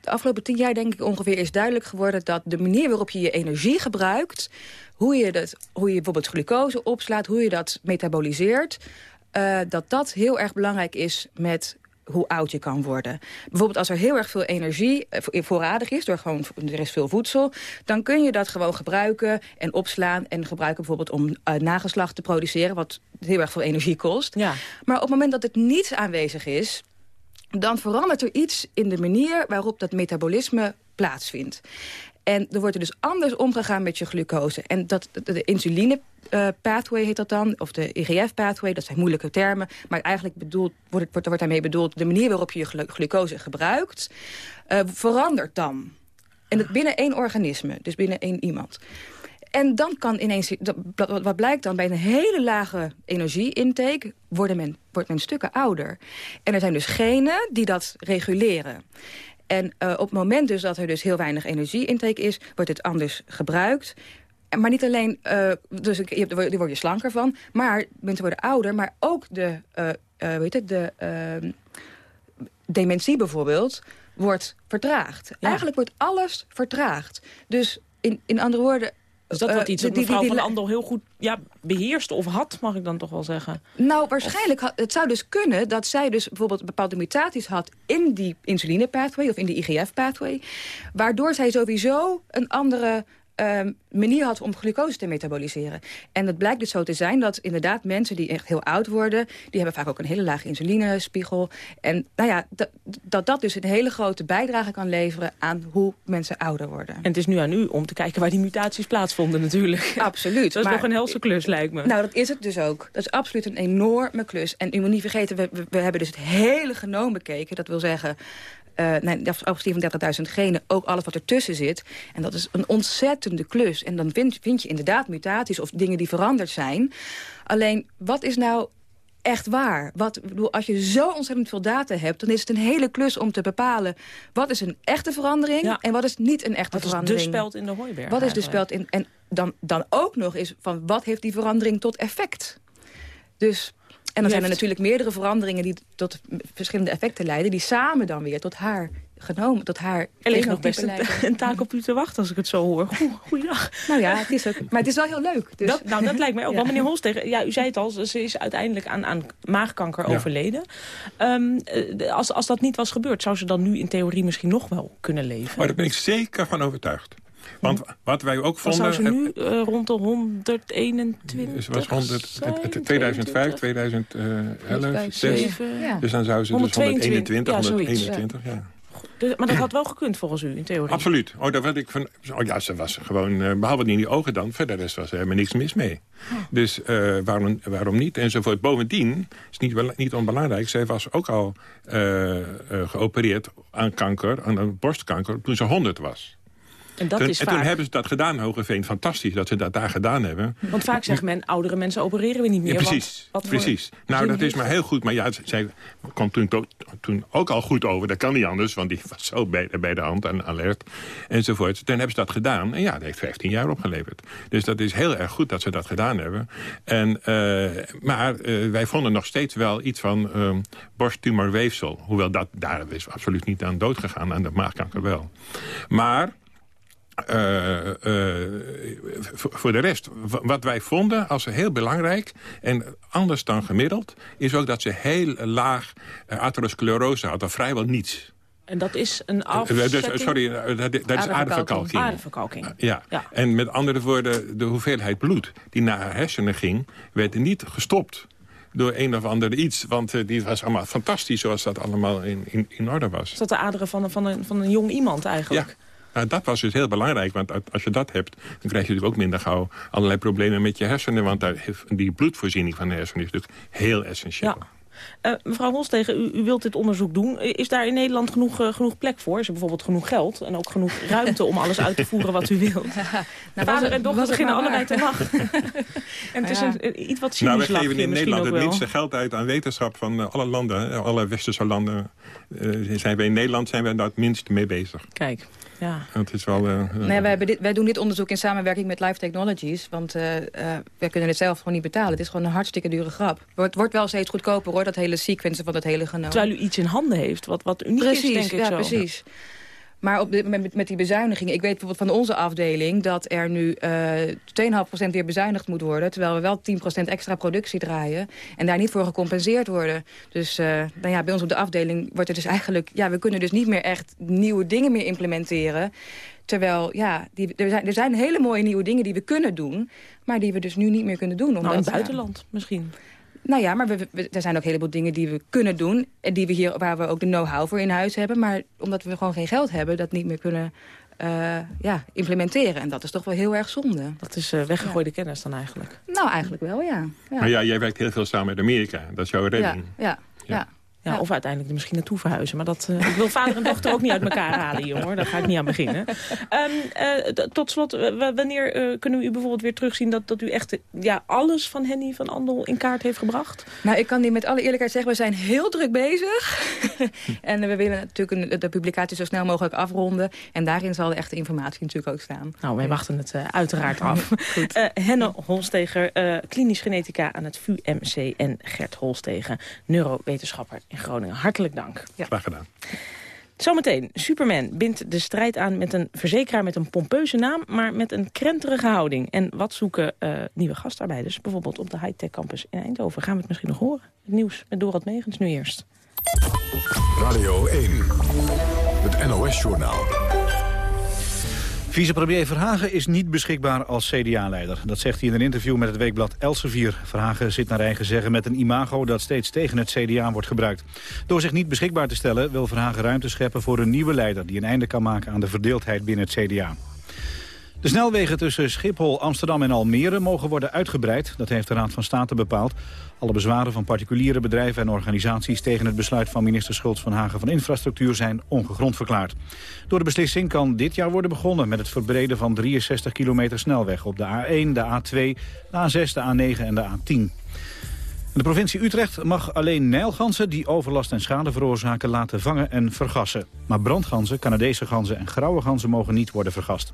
de afgelopen tien jaar denk ik ongeveer is duidelijk geworden... dat de manier waarop je je energie gebruikt... hoe je, dat, hoe je bijvoorbeeld glucose opslaat, hoe je dat metaboliseert... Uh, dat dat heel erg belangrijk is met hoe oud je kan worden. Bijvoorbeeld als er heel erg veel energie eh, voorradig is... door gewoon, er is veel voedsel... dan kun je dat gewoon gebruiken en opslaan... en gebruiken bijvoorbeeld om uh, nageslacht te produceren... wat heel erg veel energie kost. Ja. Maar op het moment dat het niet aanwezig is... dan verandert er iets in de manier waarop dat metabolisme plaatsvindt. En er wordt er dus anders omgegaan met je glucose. En dat, de insuline uh, pathway heet dat dan, of de IGF pathway, dat zijn moeilijke termen. Maar eigenlijk wordt, wordt, wordt daarmee bedoeld de manier waarop je je glucose gebruikt, uh, verandert dan. En dat binnen één organisme, dus binnen één iemand. En dan kan ineens, wat blijkt dan, bij een hele lage energie-intake wordt men, wordt men stukken ouder. En er zijn dus genen die dat reguleren. En uh, op het moment dus dat er dus heel weinig energie-intake is... wordt het anders gebruikt. Maar niet alleen, uh, dus je, daar word je slanker van... maar mensen worden ouder, maar ook de, uh, weet het, de ehm, dementie bijvoorbeeld wordt vertraagd. Eigenlijk wordt alles vertraagd. Dus in, in andere woorden, is dat wat iets dat mevrouw van Andel heel goed ja, beheerste of had, mag ik dan toch wel zeggen? Nou, waarschijnlijk, het zou dus kunnen dat zij dus bijvoorbeeld bepaalde mutaties had in die insuline pathway of in de IGF pathway, waardoor zij sowieso een andere um, manier had om glucose te metaboliseren. En het blijkt dus zo te zijn dat inderdaad mensen die echt heel oud worden... die hebben vaak ook een hele lage insulinespiegel. En nou ja, dat dat dus een hele grote bijdrage kan leveren... aan hoe mensen ouder worden. En het is nu aan u om te kijken waar die mutaties plaatsvonden natuurlijk. Absoluut. dat is nog een helse klus, lijkt me. Nou, dat is het dus ook. Dat is absoluut een enorme klus. En u moet niet vergeten, we, we, we hebben dus het hele genoom bekeken. Dat wil zeggen uh, nee, afgezien van 30.000 genen, ook alles wat ertussen zit. En dat is een ontzettende klus. En dan vind, vind je inderdaad mutaties of dingen die veranderd zijn. Alleen, wat is nou echt waar. Wat, bedoel, als je zo ontzettend veel data hebt... dan is het een hele klus om te bepalen... wat is een echte verandering en wat is niet een echte verandering. Wat is de speld in de hooiberg Wat is de speld in... En dan, dan ook nog is van wat heeft die verandering tot effect? Dus en dan zijn er natuurlijk meerdere veranderingen die tot verschillende effecten leiden... die samen dan weer tot haar genomen, tot haar... Er ligt nog best een, taak op u te wachten als ik het zo hoor. goeiedag. Nou ja, het is ook, maar het is wel heel leuk. Dus. Dat, nou, dat lijkt mij ook wel. Meneer Holstegen, ja, u zei het al, ze is uiteindelijk aan, aan maagkanker overleden. Um, als, als dat niet was gebeurd, zou ze dan nu in theorie misschien nog wel kunnen leven? Maar oh, daar ben ik zeker van overtuigd. Want wat wij ook vonden... zou ze nu uh, rond de 121 Ze was 100, 2005, 2011, 6. Ja. Dus dan zou ze 122, dus 121, ja. ja. Dus, maar dat had wel gekund volgens u, in theorie? Absoluut. Oh, daar werd ik van, oh ja, ze was gewoon, uh, behalve in die ogen dan, verder was er helemaal niks mis mee. Oh. Dus uh, waarom, waarom niet? Enzovoort. Bovendien, is niet, niet onbelangrijk, zij was ook al uh, geopereerd aan kanker, aan borstkanker, toen ze 100 was. En, dat toen, is en toen hebben ze dat gedaan, Hogeveen. Fantastisch dat ze dat daar gedaan hebben. Want vaak zegt men, oudere mensen opereren we niet meer. Ja, precies, wat, precies. Nou, dat is maar heel goed. Maar ja, zij kwam toen, toen ook al goed over. Dat kan niet anders, want die was zo bij, bij de hand en alert. Enzovoort. Toen hebben ze dat gedaan. En ja, dat heeft 15 jaar opgeleverd. Dus dat is heel erg goed dat ze dat gedaan hebben. En, uh, maar uh, wij vonden nog steeds wel iets van uh, borsttumorweefsel. Hoewel dat, daar is absoluut niet aan dood gegaan. Aan de maagkanker wel. Maar uh, uh, voor de rest, wat wij vonden als heel belangrijk... en anders dan gemiddeld... is ook dat ze heel laag uh, atherosclerose hadden, vrijwel niets. En dat is een afzetting? Dus, sorry, dat, dat is. Aderverkalking. Ja. ja. En met andere woorden, de hoeveelheid bloed die naar haar hersenen ging... werd niet gestopt door een of ander iets. Want die was allemaal fantastisch zoals dat allemaal in, in, in orde was. Is dat de aderen van, van, een, van een jong iemand eigenlijk? Ja. Nou, dat was dus heel belangrijk, want als je dat hebt... dan krijg je natuurlijk ook minder gauw allerlei problemen met je hersenen. Want daar, die bloedvoorziening van de hersenen is natuurlijk heel essentieel. Ja. Uh, mevrouw Holstegen, u, u, wilt dit onderzoek doen. Is daar in Nederland genoeg, uh, genoeg plek voor? Is er bijvoorbeeld genoeg geld en ook genoeg ruimte om alles uit te voeren wat u wilt? nou, Vader en dochter beginnen allebei te lachen. en het is een, iets wat cynisch Nou, we geven in Nederland het minste geld uit aan wetenschap van alle landen. Alle westerse landen zijn we in Nederland zijn we daar het minst mee bezig. Kijk. Ja. Het is wel... Uh, nee, wij, dit, wij, doen dit onderzoek in samenwerking met Life Technologies. Want uh, uh, wij kunnen het zelf gewoon niet betalen. Het is gewoon een hartstikke dure grap. Het wordt wel steeds goedkoper hoor, dat hele sequencen van het hele genoom. Terwijl u iets in handen heeft, wat, wat uniek precies, is, denk ik ja, zo. Precies. Maar op dit moment met die bezuinigingen... ik weet bijvoorbeeld van onze afdeling... dat er nu uh, 2,5% weer bezuinigd moet worden... terwijl we wel 10% extra productie draaien... en daar niet voor gecompenseerd worden. Dus uh, nou ja, bij ons op de afdeling wordt er dus eigenlijk... ja, we kunnen dus niet meer echt nieuwe dingen meer implementeren... Terwijl, ja, die, er, zijn, er zijn hele mooie nieuwe dingen die we kunnen doen... maar die we dus nu niet meer kunnen doen. Omdat, nou, in het buitenland misschien. Nou ja, maar we, er zijn ook een heleboel dingen die we kunnen doen... en die we hier, waar we ook de know-how voor in huis hebben. Maar omdat we gewoon geen geld hebben, dat niet meer kunnen uh, ja, implementeren. En dat is toch wel heel erg zonde. Dat is uh, weggegooide ja. kennis dan eigenlijk? Nou, eigenlijk wel, ja. ja. Maar ja, jij werkt heel veel samen met Amerika. Dat is jouw redding. ja. ja. Ja, Of uiteindelijk er misschien naartoe verhuizen. Maar dat, uh, ik wil vader en dochter ook niet uit elkaar halen, jongen. Daar ga ik niet aan beginnen. Um, uh, tot slot, wanneer uh, kunnen we u bijvoorbeeld weer terugzien... dat, dat u echt ja, alles van Henny van Andel in kaart heeft gebracht? Nou, ik kan niet met alle eerlijkheid zeggen... we zijn heel druk bezig. en we willen natuurlijk de publicatie zo snel mogelijk afronden. En daarin zal de echte informatie natuurlijk ook staan. Nou, wij wachten het uiteraard af. Henne Holsteger, klinisch genetica aan het VUMC... en Gert Holsteger, neurowetenschapper in Groningen. Hartelijk dank. Ja. Graag gedaan. Zometeen, Superman bindt de strijd aan met een verzekeraar met een pompeuze naam... maar met een krenterige houding. En wat zoeken uh, nieuwe gastarbeiders, bijvoorbeeld op de high-tech campus in Eindhoven? Gaan we het misschien nog horen? Het nieuws met Dorad Megens nu eerst. Radio 1, het NOS-journaal. Vicepremier Verhagen is niet beschikbaar als CDA-leider. Dat zegt hij in een interview met het weekblad Elsevier. Verhagen zit naar eigen zeggen met een imago dat steeds tegen het CDA wordt gebruikt. Door zich niet beschikbaar te stellen wil Verhagen ruimte scheppen voor een nieuwe leider... die een einde kan maken aan de verdeeldheid binnen het CDA. De snelwegen tussen Schiphol, Amsterdam en Almere mogen worden uitgebreid. Dat heeft de Raad van State bepaald. Alle bezwaren van particuliere bedrijven en organisaties... tegen het besluit van minister Schultz van Hagen van Infrastructuur zijn ongegrond verklaard. Door de beslissing kan dit jaar worden begonnen met het verbreden van 63 kilometer snelweg... op de A1, de A2, de A6, de A9 en de A10. De provincie Utrecht mag alleen nijlganzen die overlast en schade veroorzaken laten vangen en vergassen. Maar brandganzen, Canadese ganzen en grauwe ganzen mogen niet worden vergast.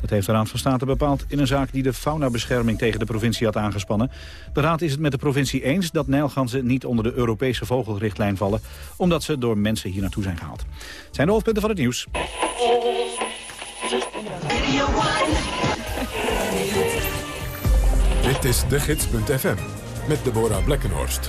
Dat heeft de Raad van State bepaald in een zaak die de faunabescherming tegen de provincie had aangespannen. De Raad is het met de provincie eens dat nijlganzen niet onder de Europese vogelrichtlijn vallen, omdat ze door mensen hier naartoe zijn gehaald. Het zijn de hoofdpunten van het nieuws. Dit is de gids.fm met Deborah Blekkenhorst.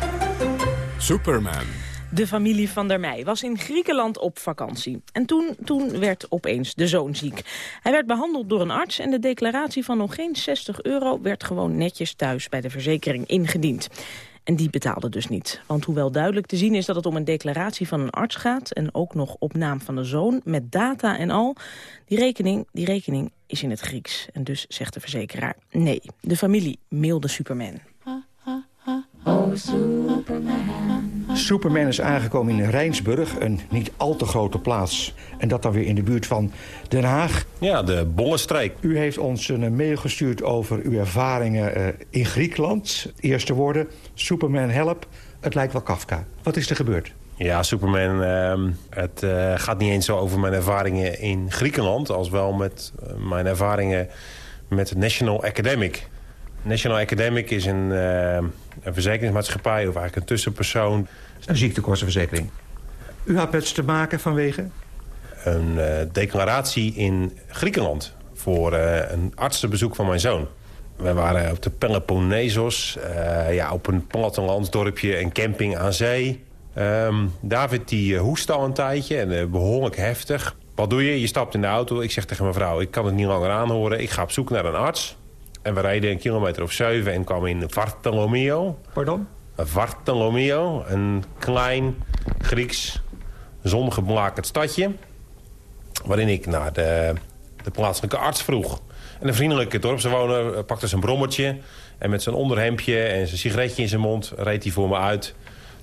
Superman. De familie van der Meij was in Griekenland op vakantie. En toen, toen werd opeens de zoon ziek. Hij werd behandeld door een arts en de declaratie van nog geen 60 euro... werd gewoon netjes thuis bij de verzekering ingediend. En die betaalde dus niet. Want hoewel duidelijk te zien is dat het om een declaratie van een arts gaat... en ook nog op naam van de zoon, met data en al... die rekening, die rekening is in het Grieks. En dus zegt de verzekeraar nee. De familie mailde Superman. Oh, Superman. Superman is aangekomen in Rijnsburg, een niet al te grote plaats. En dat dan weer in de buurt van Den Haag. Ja, de Bollenstreek. U heeft ons een mail gestuurd over uw ervaringen eh, in Griekenland. Eerste woorden, Superman help. Het lijkt wel Kafka. Wat is er gebeurd? Ja, Superman, uh, het uh, gaat niet eens zo over mijn ervaringen in Griekenland... als wel met uh, mijn ervaringen met National Academic. National Academic is een, uh, een verzekeringsmaatschappij... of eigenlijk een tussenpersoon. Een ziektekostenverzekering. U had ze te maken vanwege? Een uh, declaratie in Griekenland... voor uh, een artsenbezoek van mijn zoon. We waren op de Peloponnesos, ja, op een plattelandsdorpje, een camping aan zee. Um, David die hoest al een tijdje en behoorlijk heftig. Wat doe je? Je stapt in de auto. Ik zeg tegen mijn vrouw, ik kan het niet langer aanhoren. Ik ga op zoek naar een arts. En we rijden een kilometer of zeven en kwamen in Vartolomeo. Pardon? Vartolomeo, een klein Grieks zongeblakerd stadje. Waarin ik naar de, de plaatselijke arts vroeg. En een vriendelijke dorpsbewoner pakte zijn brommertje... en met zijn onderhemdje en zijn sigaretje in zijn mond... reed hij voor me uit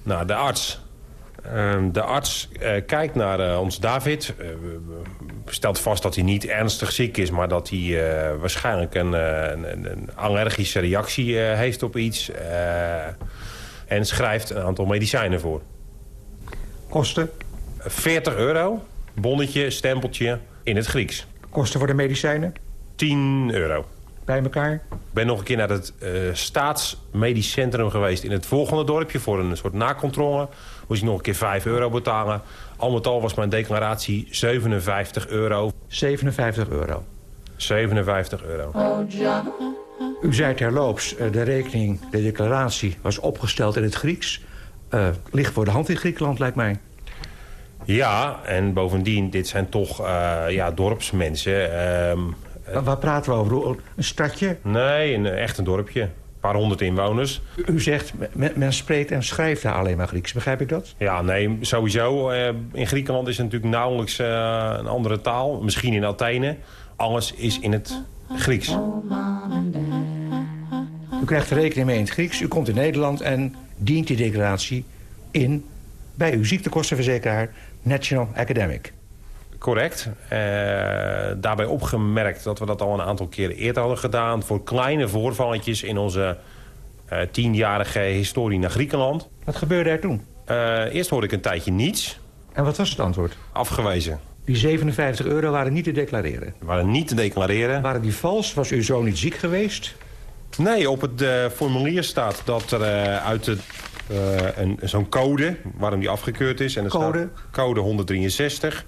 naar de arts. Ehm, de arts uh, kijkt naar uh, ons David. Uh, stelt vast dat hij niet ernstig ziek is... maar dat hij waarschijnlijk een, een, een, allergische reactie heeft op iets. en schrijft een aantal medicijnen voor. Kosten? 40 euro. Bonnetje, stempeltje in het Grieks. Kosten voor de medicijnen? 10 euro. bij elkaar? Ik ben nog een keer naar het uh, staatsmedisch centrum geweest... in het volgende dorpje voor een soort nakontrole. Moest ik nog een keer 5 euro betalen. Al met al was mijn declaratie 57 euro. 57 euro? 57 euro. U zei terloops, de rekening, de declaratie was opgesteld in het Grieks. Uh, ligt voor de hand in Griekenland, lijkt mij. Ja, en bovendien, dit zijn toch uh, ja, dorpsmensen. Uh, waar praten we over? Een stadje? Nee, een, echt een dorpje. Paar honderd inwoners. U, zegt, men, men, spreekt en schrijft daar alleen maar Grieks. Begrijp ik dat? Ja, nee, sowieso. Uh, in Griekenland is het natuurlijk nauwelijks een andere taal. Misschien in Athene. Alles is in het Grieks. U krijgt de rekening mee in het Grieks. U komt in Nederland en dient die declaratie in bij uw ziektekostenverzekeraar National Academic. Correct. Uh, daarbij opgemerkt dat we dat al een aantal keren eerder hadden gedaan... voor kleine voorvalletjes in onze uh, tienjarige historie naar Griekenland. Wat gebeurde er toen? Uh, eerst hoorde ik een tijdje niets. En wat was het antwoord? Afgewezen. Die 57 euro waren niet te declareren? Waren niet te declareren. Waren die vals? Was uw zoon niet ziek geweest? Nee, op het formulier staat dat er uit uh, zo'n code, waarom die afgekeurd is. En code? Staat code 163.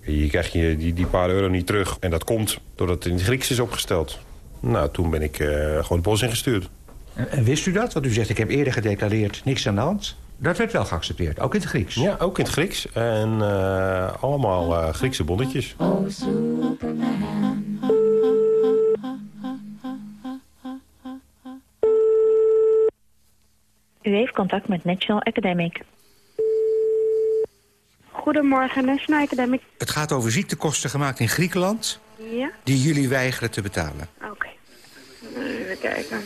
Je krijgt je die, die paar euro niet terug. En dat komt doordat het in het Grieks is opgesteld. Nou, toen ben ik uh, gewoon het bos ingestuurd. En, en, wist u dat? Want u zegt, ik heb eerder gedeclareerd, niks aan de hand. Dat werd wel geaccepteerd, ook in het Grieks? Ja, ook in het Grieks. En uh, allemaal Griekse bonnetjes. Oh, Superman. U heeft contact met National Academic. Goedemorgen, National Academic. Het gaat over ziektekosten gemaakt in Griekenland... Ja? die jullie weigeren te betalen. Oké. Okay. Even kijken.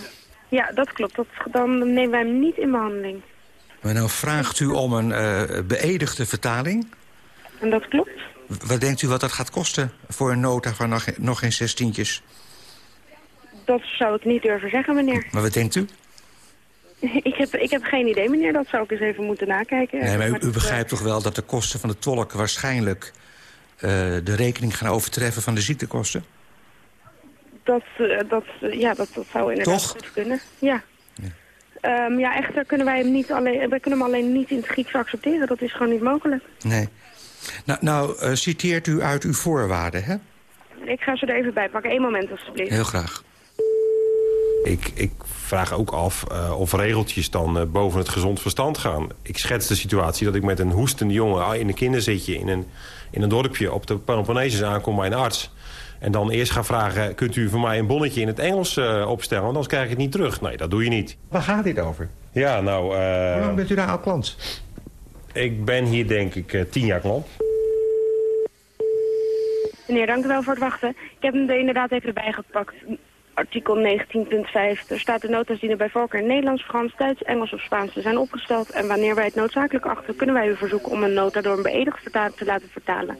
Ja, dat klopt. Dat, dan nemen wij hem niet in behandeling. Maar nou vraagt u om een uh, beëdigde vertaling. En dat klopt. Wat denkt u wat dat gaat kosten voor een nota van nog, nog geen zestientjes? Dat zou ik niet durven zeggen, meneer. Maar wat denkt u? Ik heb, ik heb geen idee, meneer. Dat zou ik eens even moeten nakijken. Nee, maar u, u begrijpt toch wel dat de kosten van de tolk... waarschijnlijk uh, de rekening gaan overtreffen van de ziektekosten? Dat, uh, dat, uh, ja, dat, dat zou inderdaad toch? goed kunnen. Ja. Ja. Um, ja, echter kunnen wij hem niet alleen, wij kunnen hem alleen niet in het Grieks accepteren. Dat is gewoon niet mogelijk. Nee. Nou, nou citeert u uit uw voorwaarden, hè? Ik ga ze er even bij pakken. Eén moment, alstublieft. Heel graag. Ik, ik vraag ook af uh, of regeltjes dan uh, boven het gezond verstand gaan. Ik schets de situatie dat ik met een hoestende jongen in een kinderzitje... in een, in een dorpje op de Peloponnesus aankom bij een arts... en dan eerst ga vragen, kunt u voor mij een bonnetje in het Engels uh, opstellen... want anders krijg ik het niet terug. Nee, dat doe je niet. Waar gaat dit over? Ja, nou... Hoe lang bent u daar al klant? Ik ben hier denk ik tien jaar klant. Meneer, dank u wel voor het wachten. Ik heb hem er inderdaad even erbij gepakt artikel 19.5. Er staat de notas dienen bij voorkeur in Nederlands, Frans, Duits, Engels of Spaans te zijn opgesteld. En wanneer wij het noodzakelijk achten, kunnen wij u verzoeken om een nota door een beëdigd vertaler te laten vertalen.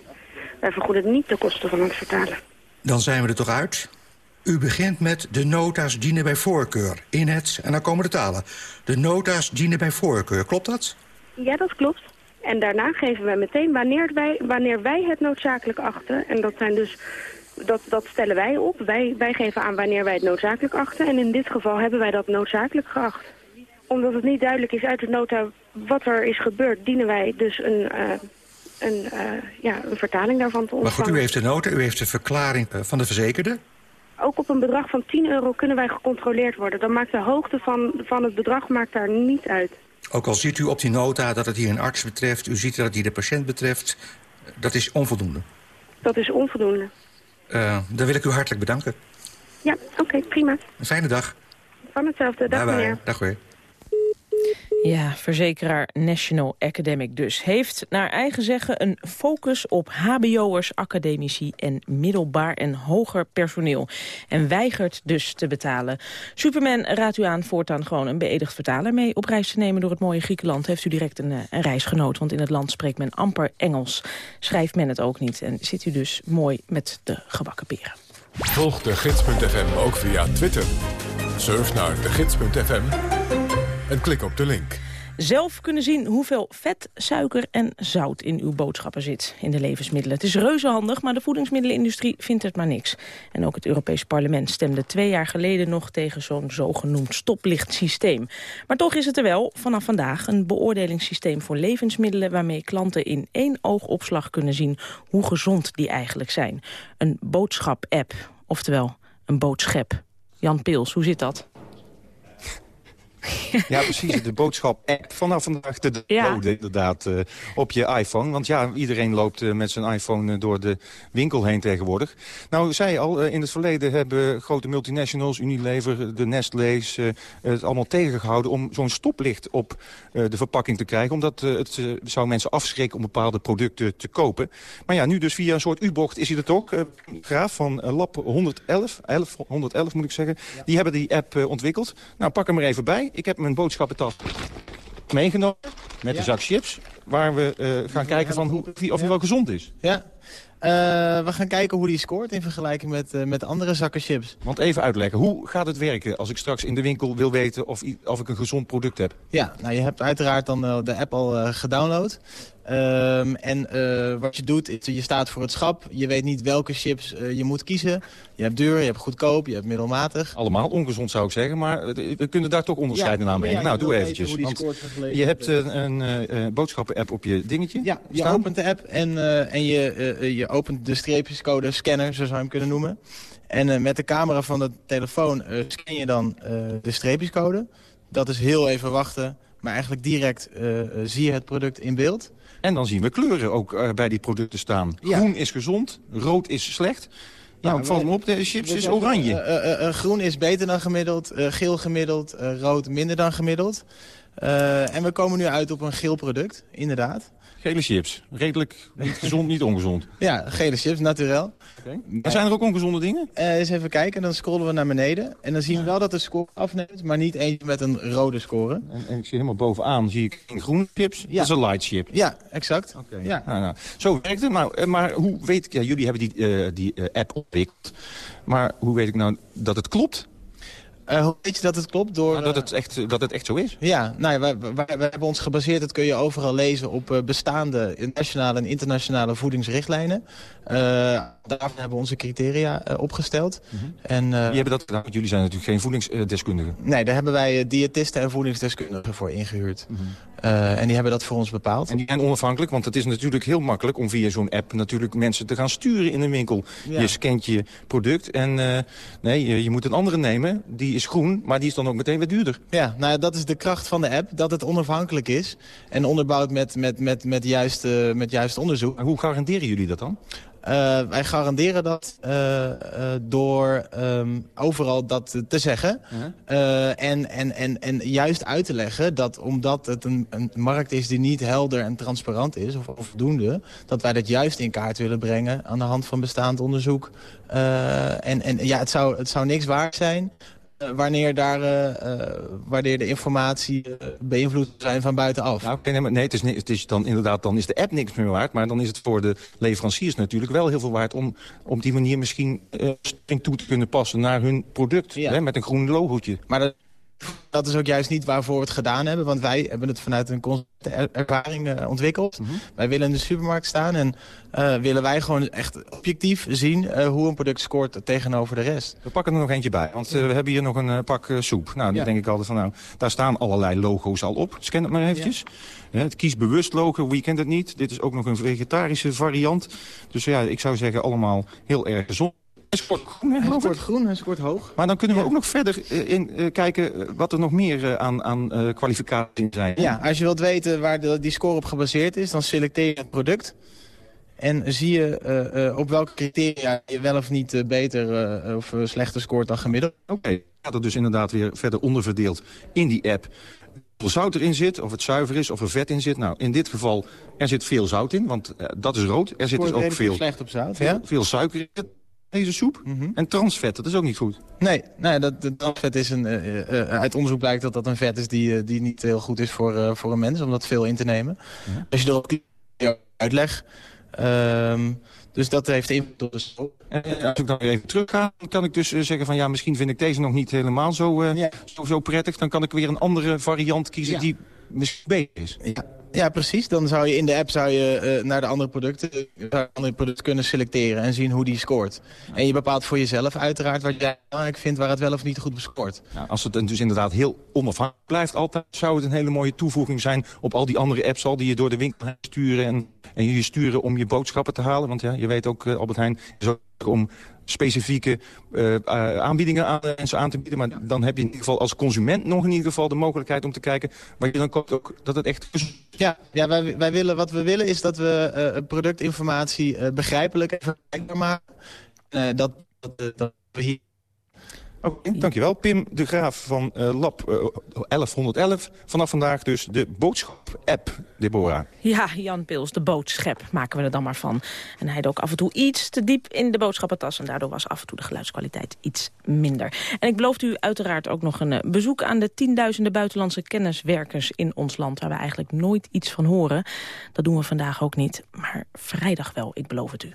Wij vergoeden niet de kosten van het vertalen. Dan zijn we er toch uit? U begint met de nota's dienen bij voorkeur. In het, en dan komen de talen. De nota's dienen bij voorkeur, klopt dat? Ja, dat klopt. En daarna geven wij meteen wanneer wij, wanneer wij het noodzakelijk achten. En dat zijn dus dat, dat stellen wij op. Wij, wij geven aan wanneer wij het noodzakelijk achten. En in dit geval hebben wij dat noodzakelijk geacht. Omdat het niet duidelijk is uit de nota wat er is gebeurd... dienen wij dus een, uh, een, uh, ja, een vertaling daarvan te ontvangen. Maar goed, u heeft de nota, u heeft de verklaring van de verzekerde. Ook op een bedrag van 10 euro kunnen wij gecontroleerd worden. Dan maakt de hoogte van, van het bedrag maakt daar niet uit. Ook al ziet u op die nota dat het hier een arts betreft... u ziet dat het hier de patiënt betreft, dat is onvoldoende. Dat is onvoldoende. Uh, dan wil ik u hartelijk bedanken. Ja, oké, okay, prima. Een fijne dag. Van hetzelfde. Dag, bye bye. meneer. Dag weer. Ja, verzekeraar National Academic dus heeft naar eigen zeggen een focus op hbo'ers, academici en middelbaar en hoger personeel. En weigert dus te betalen. Superman raadt u aan voortaan gewoon een beëdigd vertaler mee op reis te nemen door het mooie Griekenland. Heeft u direct een, een reisgenoot, want in het land spreekt men amper Engels. Schrijft men het ook niet en zit u dus mooi met de gebakken peren. Volg de gids.fm ook via Twitter. Surf naar de gids.fm en klik op de link. Zelf kunnen zien hoeveel vet, suiker en zout in uw boodschappen zit in de levensmiddelen. Het is reuze handig, maar de voedingsmiddelenindustrie vindt het maar niks. En ook het Europees Parlement stemde twee jaar geleden nog tegen zo'n zogenoemd stoplichtsysteem. Maar toch is het er wel vanaf vandaag een beoordelingssysteem voor levensmiddelen waarmee klanten in één oogopslag kunnen zien hoe gezond die eigenlijk zijn. Een boodschap-app, oftewel een boodschap. Jan Pils, hoe zit dat? Ja, precies. De boodschap-app vanaf vandaag te downloaden inderdaad uh, op je iPhone. Want ja, iedereen loopt uh, met zijn iPhone uh, door de winkel heen tegenwoordig. Nou, zij al, in het verleden hebben grote multinationals, Unilever, de Nestlé's... het allemaal tegengehouden om zo'n stoplicht op de verpakking te krijgen. Omdat het zou mensen afschrikken om bepaalde producten te kopen. Maar ja, nu dus via een soort U-bocht is hij er toch. Graaf van Lab 111, 11, 111 moet ik zeggen. Die hebben die app ontwikkeld. Nou, pak hem er even bij. Ik heb mijn boodschappentas meegenomen met ja. de zak chips. Waar we uh, gaan kijken van hoe, of hij wel gezond is. Ja, uh, we gaan kijken hoe die scoort in vergelijking met, uh, met andere zakken chips. Want even uitleggen, hoe gaat het werken als ik straks in de winkel wil weten of, of ik een gezond product heb? Ja, nou je hebt uiteraard dan uh, de app al gedownload. Um, en uh, wat je doet, is je staat voor het schap. Je weet niet welke chips uh, je moet kiezen. Je hebt duur, je hebt goedkoop, je hebt middelmatig. Allemaal ongezond zou ik zeggen, maar we kunnen daar toch onderscheid in aanbrengen. Ja, nou, doe eventjes. Want je hebt een, een boodschappen-app op je dingetje Ja, je staan. opent de app en, en je, je opent de streepjescode scanner, zo zou je hem kunnen noemen. En met de camera van de telefoon scan je dan de streepjescode. Dat is heel even wachten, maar eigenlijk direct zie je het product in beeld. En dan zien we kleuren ook uh, bij die producten staan. Ja. Groen is gezond, rood is slecht. Nou, ja, valt me op, de chips is oranje. Groen is beter dan gemiddeld, geel gemiddeld, rood minder dan gemiddeld. en we komen nu uit op een geel product, inderdaad. Gele chips. Redelijk niet gezond, niet ongezond. Ja, gele chips, natuurlijk. Okay. Maar zijn er ook ongezonde dingen? Uh, eens even kijken, dan scrollen we naar beneden. En dan zien we wel dat de score afneemt, maar niet eentje met een rode score. En, en ik zie helemaal bovenaan zie ik een groene chips. Ja. Dat is een light chip. Ja, exact. Oké. Ja. Nou, nou. Zo werkt het. Nou, maar hoe weet ik, ja, jullie hebben die, uh, die uh, app ontwikkeld. Maar hoe weet ik nou dat het klopt? Uh, hoe weet je dat het klopt? Door, nou, dat, het echt, dat het echt zo is? Ja, nou ja, wij, wij, wij, hebben ons gebaseerd, dat kun je overal lezen... op uh, bestaande nationale en internationale voedingsrichtlijnen. Uh, daarvan hebben we onze criteria opgesteld. Mm -hmm. en, Wie hebben dat gedaan? Want jullie zijn natuurlijk geen voedingsdeskundigen. Nee, daar hebben wij diëtisten en voedingsdeskundigen voor ingehuurd. Mm -hmm. Uh, en die hebben dat voor ons bepaald. En die zijn onafhankelijk, want het is natuurlijk heel makkelijk... om via zo'n app natuurlijk mensen te gaan sturen in een winkel. Ja. Je scant je product en uh, nee, je, je, moet een andere nemen. Die is groen, maar die is dan ook meteen weer duurder. Ja, nou ja, dat is de kracht van de app. Dat het onafhankelijk is en onderbouwd met, met, met, met, juist, uh, met juist onderzoek. Maar hoe garanderen jullie dat dan? Uh, wij garanderen dat uh, uh, door um, overal dat te zeggen. -huh. en, en, en, en juist uit te leggen dat omdat het een, een markt is die niet helder en transparant is, of, of voldoende, dat wij dat juist in kaart willen brengen aan de hand van bestaand onderzoek. en, en ja, het zou, het zou niks waard zijn wanneer, daar, uh, wanneer de informatie beïnvloed zijn van buitenaf. Nou, nee, nee het, is, het is dan inderdaad dan is de app niks meer waard. Maar dan is het voor de leveranciers natuurlijk wel heel veel waard... om op die manier misschien toe te kunnen passen naar hun product. Ja. Hè, met een groen logootje. Maar dat, dat is ook juist niet waarvoor we het gedaan hebben. Want wij hebben het vanuit een constante ervaring uh, ontwikkeld. Mm -hmm. Wij willen in de supermarkt staan en uh, willen wij gewoon echt objectief zien uh, hoe een product scoort tegenover de rest. We pakken er nog eentje bij, want we hebben hier nog een pak soep. Nou, dan ja. denk ik altijd van nou, daar staan allerlei logo's al op. Scan het maar eventjes. Ja. het kiesbewust logo, wie kent het niet? Dit is ook nog een vegetarische variant. Dus ja, ik zou zeggen allemaal heel erg gezond. Hij scoort groen, hè, Hij scoort groen, hij scoort hoog. Maar dan kunnen we ja. ook nog verder uh, in uh, kijken wat er nog meer uh, aan, aan kwalificaties zijn. Ja, als je wilt weten waar de, die score op gebaseerd is, dan selecteer je het product. En zie je op welke criteria je wel of niet beter of slechter scoort dan gemiddeld. Oké, okay. gaat er dus inderdaad weer verder onderverdeeld in die app hoeveel zout erin zit, of het zuiver is, of er vet in zit. Nou, in dit geval, er zit veel zout in, want uh, dat is rood. Er zit dus ook veel, slecht op zout, veel, ja? veel suiker in deze soep. Mm -hmm. En transvet, dat is ook niet goed. Nee, nee dat, de transvet is een, uh, uh, uit onderzoek blijkt dat dat een vet is die, uh, die niet heel goed is voor, voor een mens, om dat veel in te nemen. Ja. Als je er ook uitleg, um, Dus dat heeft invloed op de. En als ik dan weer even terug ga, dan kan ik dus zeggen van... ja, misschien vind ik deze nog niet helemaal zo, uh, zo, zo, prettig. Dan kan ik weer een andere variant kiezen die misschien beter is. Ja. Ja, precies. Dan zou je in de app zou je, uh, naar de andere producten, andere producten kunnen selecteren en zien hoe die scoort. En je bepaalt voor jezelf uiteraard wat jij belangrijk vindt waar het wel of niet goed scoort. Nou, als het dus inderdaad heel onafhankelijk blijft altijd, zou het een hele mooie toevoeging zijn op al die andere apps al die je door de winkel sturen en, en je sturen om je boodschappen te halen. Want ja, je weet ook, uh, Albert Heijn, is ook om specifieke uh, aanbiedingen aan mensen aan te bieden. Maar dan heb je in ieder geval als consument nog in ieder geval de mogelijkheid om te kijken... waar je dan koopt ook dat het echt... Ja, ja wij, wij willen, wat we willen is dat we uh, productinformatie uh, begrijpelijk en vergelijkbaar maken. dat, dat, dat we hier Oké, okay, dankjewel. Pim de Graaf van uh, Lab uh, 1111. Vanaf vandaag dus de boodschap-app, Deborah. Ja, Jan Pils, de boodschap maken we er dan maar van. En hij had ook af en toe iets te diep in de boodschappentas... en daardoor was af en toe de geluidskwaliteit iets minder. En ik beloof u uiteraard ook nog een uh, bezoek... aan de tienduizenden buitenlandse kenniswerkers in ons land... waar we eigenlijk nooit iets van horen. Dat doen we vandaag ook niet, maar vrijdag wel, ik beloof het u.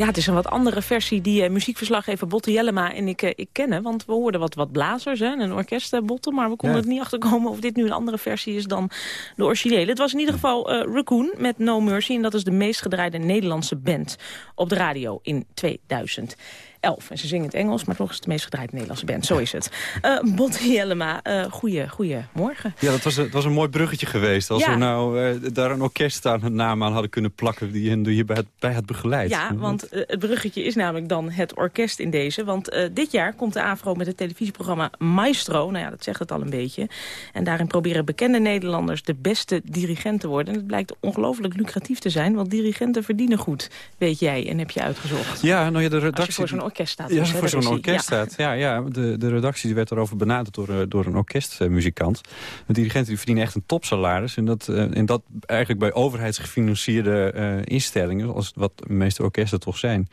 Ja, het is een wat andere versie die uh, muziekverslaggever Botte Jellema en ik, uh, ik kennen. Want we hoorden wat, wat blazers en een orkest uh, Botte. Maar we konden ja. er niet achter komen of dit nu een andere versie is dan de originele. Het was in ieder geval Raccoon met No Mercy. En dat is de meest gedraaide Nederlandse band op de radio in 2000. 11. En ze zingen het Engels, maar toch is het de meest gedraaid Nederlandse band. Zo is het. Uh, Botte Jellema, uh, goeie, goeiemorgen. Ja, dat was, dat was een mooi bruggetje geweest. Als ja. we nou uh, daar een orkest aan een naam aan hadden kunnen plakken... die je, die je bij, het begeleid. Ja, want het bruggetje is namelijk dan het orkest in deze. Want dit jaar komt de AVRO met het televisieprogramma Maestro. Nou ja, dat zegt het al een beetje. En daarin proberen bekende Nederlanders de beste dirigent te worden. En het blijkt ongelooflijk lucratief te zijn, want dirigenten verdienen goed. Weet jij en heb je uitgezocht. Ja, nou ja, de redactie orkest staat. Ja, dus, voor zo'n orkest Ja. staat. Ja, ja, de, de redactie die werd erover benaderd door, eh, door een orkestmuzikant. De dirigenten die verdienen echt een topsalaris. En dat, eh, en dat eigenlijk bij overheidsgefinancierde eh, instellingen... als wat de meeste orkesten toch zijn.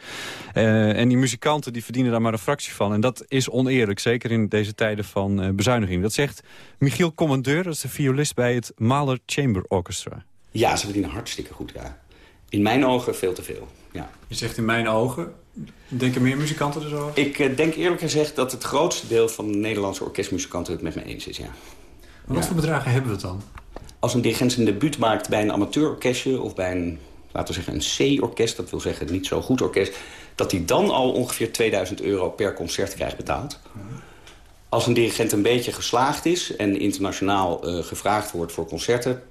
Eh, en die muzikanten die verdienen daar maar een fractie van. En dat is oneerlijk, zeker in deze tijden van eh, bezuiniging. Dat zegt Michiel Commandeur, dat is de violist bij het Mahler Chamber Orchestra. Ja, ze verdienen hartstikke goed, ja. In mijn ogen veel te veel, ja. Je zegt in mijn ogen, denken meer muzikanten er zo over? Ik eh, denk eerlijk gezegd dat het grootste deel van de Nederlandse orkestmuzikanten het met me eens is, ja. Wat voor bedragen hebben we het dan? Als een dirigent zijn debuut maakt bij een amateurorkestje... of bij een, laten we zeggen, een C-orkest, dat wil zeggen niet zo goed orkest... dat hij dan al ongeveer 2000 euro per concert krijgt betaald. Als een dirigent een beetje geslaagd is en internationaal eh, gevraagd wordt voor concerten...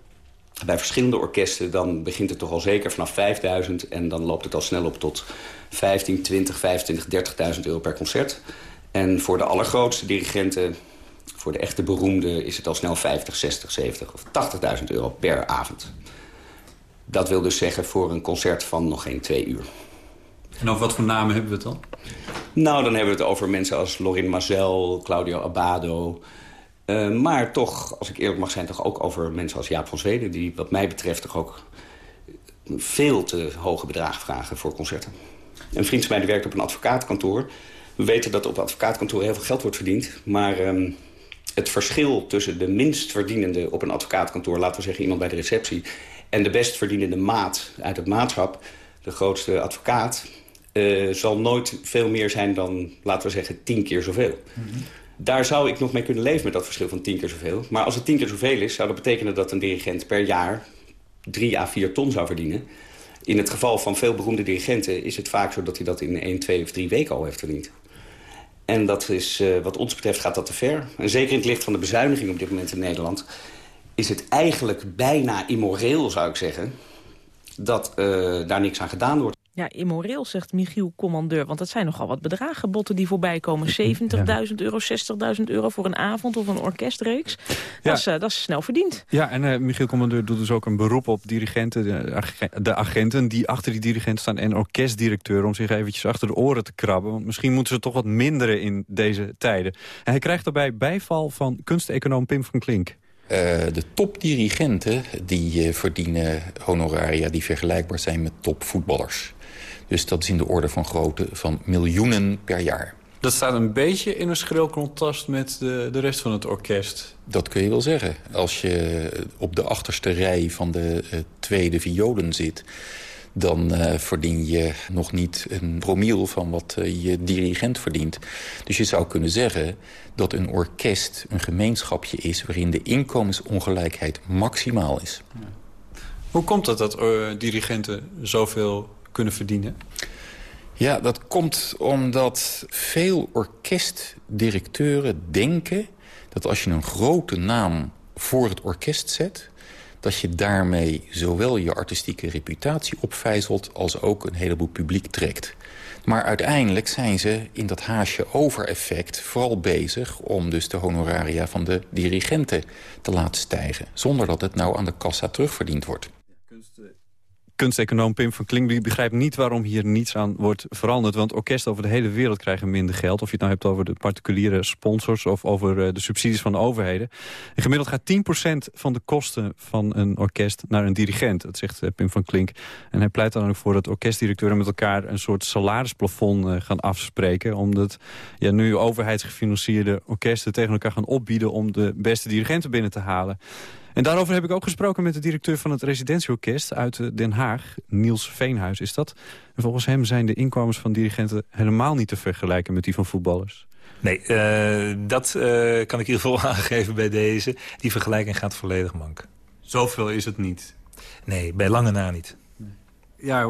bij verschillende orkesten, dan begint het toch al zeker vanaf 5000... en dan loopt het al snel op tot 15, 20, 25, 30.000 euro per concert. En voor de allergrootste dirigenten, voor de echte beroemde... is het al snel 50, 60, 70 of 80.000 euro per avond. Dat wil dus zeggen voor een concert van nog geen twee uur. En over wat voor namen hebben we het dan? Nou, dan hebben we het over mensen als Lorin Mazel, Claudio Abbado. Eh, maar toch, als ik eerlijk mag zijn, toch ook over mensen als Jaap van Zweden... die wat mij betreft toch ook veel te hoge bedragen vragen voor concerten. Een vriend van mij die werkt op een advocaatkantoor. We weten dat op advocaatkantoor heel veel geld wordt verdiend. Maar ehm, het verschil tussen de minst verdienende op een advocaatkantoor... laten we zeggen iemand bij de receptie... en de best verdienende maat uit het maatschap, de grootste advocaat... eh, zal nooit veel meer zijn dan, laten we zeggen, tien keer zoveel. Daar zou ik nog mee kunnen leven met dat verschil van tien keer zoveel. Maar als het tien keer zoveel is, zou dat betekenen dat een dirigent per jaar... drie à vier ton zou verdienen. In het geval van veel beroemde dirigenten is het vaak zo dat hij dat in één, twee of drie weken al heeft verdiend. En dat is, eh, wat ons betreft gaat dat te ver. En zeker in het licht van de bezuiniging op dit moment in Nederland... is het eigenlijk bijna immoreel, zou ik zeggen... dat eh, daar niks aan gedaan wordt. Ja, immoreel, zegt Michiel Commandeur. Want dat zijn nogal wat bedragen, botten die voorbij komen. 70.000 euro, 60.000 euro voor een avond of een orkestreeks. Dat, Ja. is, eh, dat is snel verdiend. Ja, en eh, Michiel Commandeur doet dus ook een beroep op dirigenten, de, ag- de agenten die achter die dirigent staan en orkestdirecteur om zich eventjes achter de oren te krabben. Want misschien moeten ze toch wat minderen in deze tijden. En hij krijgt daarbij bijval van kunsteconoom Pim van Klink. Eh, de topdirigenten die eh, verdienen honoraria die vergelijkbaar zijn met topvoetballers. Dus dat is in de orde van grootte van miljoenen per jaar. Dat staat een beetje in een schril contrast met de, de rest van het orkest. Dat kun je wel zeggen. Als je op de achterste rij van de eh, tweede violen zit... dan eh, verdien je nog niet een promiel van wat eh, je dirigent verdient. Dus je zou kunnen zeggen dat een orkest een gemeenschapje is... waarin de inkomensongelijkheid maximaal is. Hoe komt het dat dirigenten zoveel kunnen verdienen? Ja, dat komt omdat veel orkestdirecteuren denken... dat als je een grote naam voor het orkest zet... dat je daarmee zowel je artistieke reputatie opvijzelt... als ook een heleboel publiek trekt. Maar uiteindelijk zijn ze in dat haasje over-effect vooral bezig... om dus de honoraria van de dirigenten te laten stijgen... zonder dat het nou aan de kassa terugverdiend wordt. Kunsteconoom Pim van Klink die begrijpt niet waarom hier niets aan wordt veranderd. Want orkesten over de hele wereld krijgen minder geld. Of je het nou hebt over de particuliere sponsors of over eh, de subsidies van de overheden. En gemiddeld gaat 10% van de kosten van een orkest naar een dirigent. Dat zegt eh, Pim van Klink. En hij pleit dan ook voor dat orkestdirecteuren met elkaar een soort salarisplafond eh, gaan afspreken. Omdat ja, nu overheidsgefinancierde orkesten tegen elkaar gaan opbieden om de beste dirigenten binnen te halen. En daarover heb ik ook gesproken met de directeur van het residentieorkest uit eh, Den Haag. Niels Veenhuis is dat. En volgens hem zijn de inkomens van dirigenten helemaal niet te vergelijken met die van voetballers. Nee, eh, dat eh, kan ik in ieder geval aangeven bij deze. Die vergelijking gaat volledig mank. Zoveel is het niet? Nee, bij lange na niet. Ja,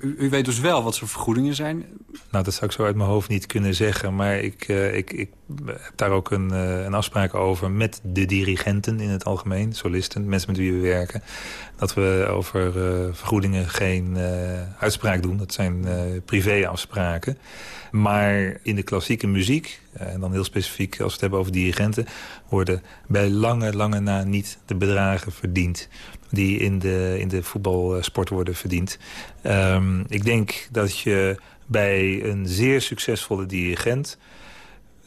u, weet dus wel wat zijn vergoedingen zijn. Nou, dat zou ik zo uit mijn hoofd niet kunnen zeggen. Maar ik, eh, ik, ik heb daar ook een, eh, een afspraak over met de dirigenten in het algemeen. Solisten, mensen met wie we werken. Dat we over eh, vergoedingen geen uitspraak doen. Dat zijn privéafspraken. Maar in de klassieke muziek, en dan heel specifiek als we het hebben over dirigenten... worden bij lange, lange na niet de bedragen verdiend die in de, in de voetbalsport worden verdiend. Ehm, ik denk dat je bij een zeer succesvolle dirigent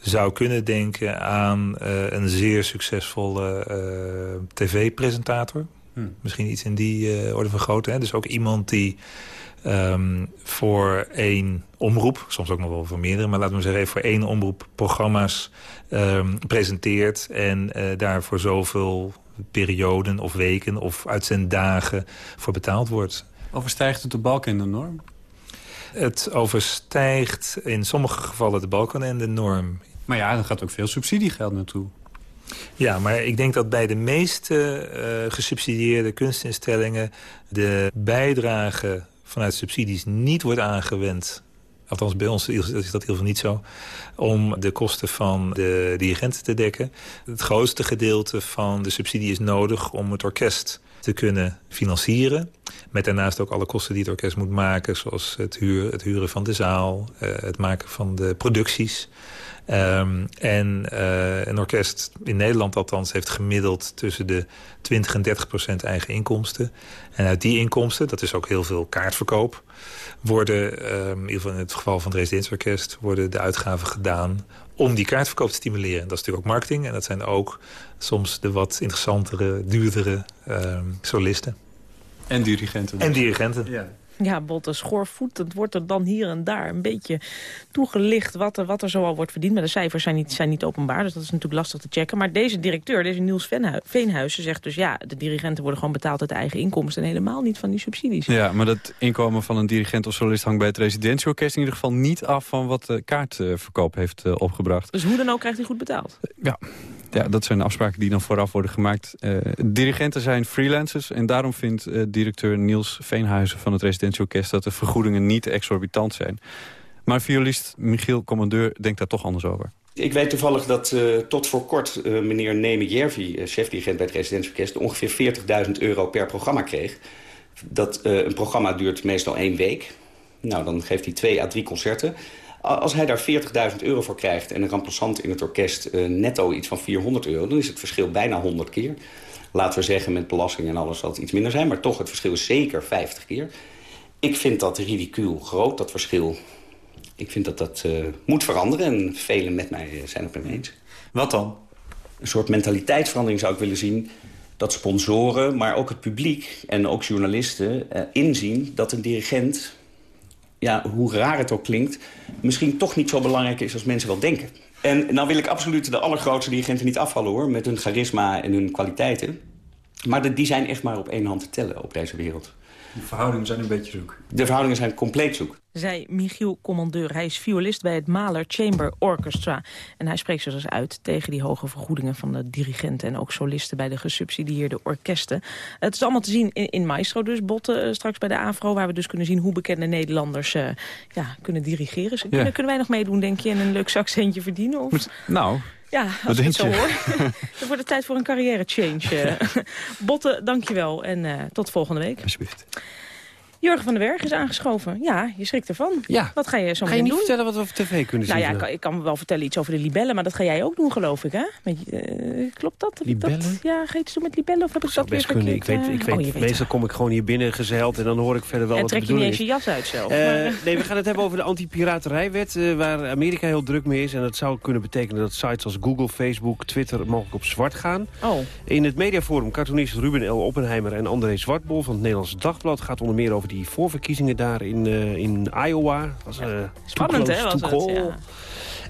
zou kunnen denken aan uh, een zeer succesvolle uh, tv-presentator. Hmm. Misschien iets in die uh, orde van grootte. Hè? Dus ook iemand die um, voor één omroep, soms ook nog wel voor meerdere... maar laten we zeggen voor één omroep programma's um, presenteert... en daar voor zoveel perioden of weken of uitzenddagen voor betaald wordt. Overstijgt het de balk in de norm? Het overstijgt in sommige gevallen de balken en de norm. Maar ja, er gaat ook veel subsidiegeld naartoe. Ja, maar ik denk dat bij de meeste uh, gesubsidieerde kunstinstellingen... de bijdrage vanuit subsidies niet wordt aangewend... althans bij ons is dat ieder geval niet zo... om de kosten van de dirigenten te dekken. Het grootste gedeelte van de subsidie is nodig om het orkest te kunnen financieren. Met daarnaast ook alle kosten die het orkest moet maken... zoals het, huur, het huren van de zaal, uh, het maken van de producties... Um, en uh, een orkest, in Nederland althans, heeft gemiddeld tussen de 20 en 30 procent eigen inkomsten. En uit die inkomsten, dat is ook heel veel kaartverkoop, worden, um, in ieder geval in het geval van het Residentsorkest, worden de uitgaven gedaan om die kaartverkoop te stimuleren. Dat is natuurlijk ook marketing en dat zijn ook soms de wat interessantere, duurdere um, solisten. En dirigenten. Dus. En dirigenten. Ja. Ja, Botte, schoorvoetend wordt er dan hier en daar een beetje toegelicht wat er, wat er zoal wordt verdiend. Maar de cijfers zijn niet, zijn niet openbaar, dus dat is natuurlijk lastig te checken. Maar deze directeur, deze Niels Veenhuizen, zegt dus ja, de dirigenten worden gewoon betaald uit eigen inkomsten en helemaal niet van die subsidies. Ja, maar dat inkomen van een dirigent of solist hangt bij het residentieorkest in ieder geval niet af van wat de kaartverkoop heeft uh, opgebracht. Dus hoe dan ook krijgt hij goed betaald? Ja, ja, dat zijn afspraken die dan vooraf worden gemaakt. Uh, dirigenten zijn freelancers en daarom vindt uh, directeur Niels Veenhuizen van het residentieorkest dat de vergoedingen niet exorbitant zijn. Maar violist Michiel Commandeur denkt daar toch anders over. Ik weet toevallig dat uh, tot voor kort meneer Neme Jervi, chefdirigent bij het residentieorkest... ongeveer 40.000 euro per programma kreeg. Dat, een programma duurt meestal één week. Nou, dan geeft hij twee à drie concerten. Als hij daar 40.000 euro voor krijgt en een remplaçant in het orkest netto iets van 400 euro... dan is het verschil bijna 100 keer. Laten we zeggen met belasting en alles zal het iets minder zijn... maar toch, het verschil is zeker 50 keer. Ik vind dat ridicuul groot, dat verschil. Ik vind dat dat uh, moet veranderen en velen met mij zijn het mee eens. Wat dan? Een soort mentaliteitsverandering zou ik willen zien... dat sponsoren, maar ook het publiek en ook journalisten inzien... dat een dirigent, ja, hoe raar het ook klinkt... misschien toch niet zo belangrijk is als mensen wel denken. En nou wil ik absoluut de allergrootste dirigenten niet afvallen, hoor... met hun charisma en hun kwaliteiten. Maar de, die zijn echt maar op één hand te tellen op deze wereld. De verhoudingen zijn een beetje zoek. De verhoudingen zijn compleet zoek. Zei Michiel Commandeur. Hij is violist bij het Mahler Chamber Orchestra. En hij spreekt zich dus uit tegen die hoge vergoedingen van de dirigenten... en ook solisten bij de gesubsidieerde orkesten. Het is allemaal te zien in, in Maestro dus, Botten, straks bij de AVRO... waar we dus kunnen zien hoe bekende Nederlanders uh, ja, kunnen dirigeren. Ja. Kunnen, kunnen wij nog meedoen, denk je, en een leuk zakcentje verdienen? Of? Nou, ja, als ik het zo hoor. Dan wordt het tijd voor een carrière change. Botte, dankjewel en uh, tot volgende week. Alsjeblieft. Jurgen van den Berg is aangeschoven. Ja, je schrikt ervan. Ja. Wat ga je zo Ga je niet doen? vertellen wat we op tv kunnen zien? Nou ja, ik kan, ik kan wel vertellen iets over de libellen, maar dat ga jij ook doen, geloof ik, hè? Met, uh, klopt dat? Libellen? Dat, ja, ga je iets doen met libellen of heb ik dat weer. Ik weet, ik weet, oh, weet meestal kom ik gewoon hier binnen gezeild en dan hoor ik verder wel en wat de trek je niet eens je jas uit zelf. Uh, nee, we gaan het hebben over de anti-piraterijwet, uh, waar Amerika heel druk mee is. En dat zou kunnen betekenen dat sites als Google, Facebook, Twitter mogelijk op zwart gaan. Oh. In het mediaforum cartoonist Ruben L. Oppenheimer en André Zwartbol van het Nederlands Dagblad gaat onder meer over die voorverkiezingen daar in, uh, in Iowa. Was, uh, Spannend, hè? Was het, ja.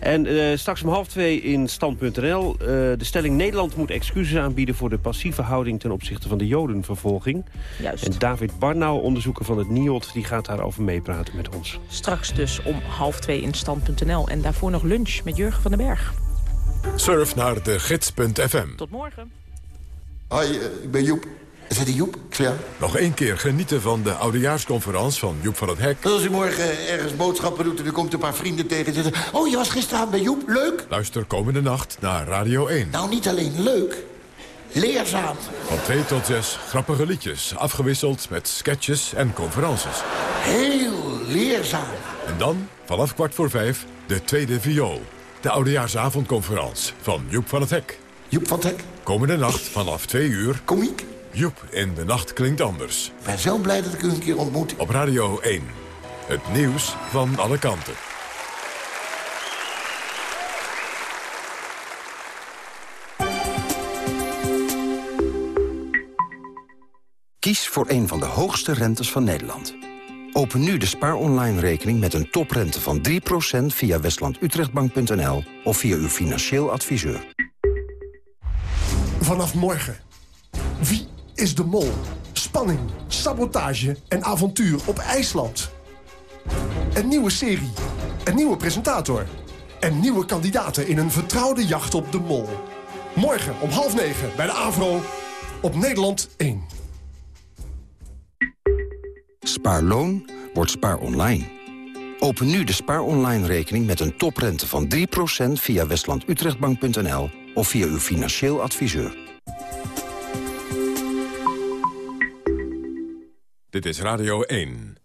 En uh, straks om half twee in stand.nl. de stelling Nederland moet excuses aanbieden... voor de passieve houding ten opzichte van de jodenvervolging. Juist. En David Barnau, onderzoeker van het NIOD... die gaat daarover meepraten met ons. Straks dus om half twee in stand.nl. En daarvoor nog lunch met Jurgen van den Berg. Surf naar de gids.fm. Tot morgen. Hoi, ik ben Joep. Is dat die Joep? Ja. Nog één keer genieten van de oudejaarsconferentie van Joep van het Hek. Als u morgen ergens boodschappen doet en u komt een paar vrienden tegen... en zeggen, oh, je was gisteravond bij Joep, leuk. Luister komende nacht naar Radio 1. Nou, niet alleen leuk, leerzaam. Van 2 tot 6 grappige liedjes, afgewisseld met sketches en conferences. Heel leerzaam. En dan, vanaf kwart voor vijf, de tweede viool. De oudejaarsavondconferentie van Joep van het Hek. Joep van het Hek. Komende nacht vanaf 2 uur. Komiek. Joep in de nacht klinkt anders. Ik ben zo blij dat ik u een keer ontmoet. Op Radio 1. Het nieuws van alle kanten. Kies voor een van de hoogste rentes van Nederland. Open nu de Spaar Online rekening met een toprente van 3% via westlandutrechtbank.nl of via uw financieel adviseur. Vanaf morgen. Wie is de mol? Spanning, sabotage en avontuur op IJsland. Een nieuwe serie, een nieuwe presentator... en nieuwe kandidaten in een vertrouwde jacht op de mol. Morgen om half negen bij de AVRO op Nederland 1. Spaarloon wordt spaar online. Open nu de spaar online rekening met een toprente van 3% via westlandutrechtbank.nl of via uw financieel adviseur. Dit is Radio 1.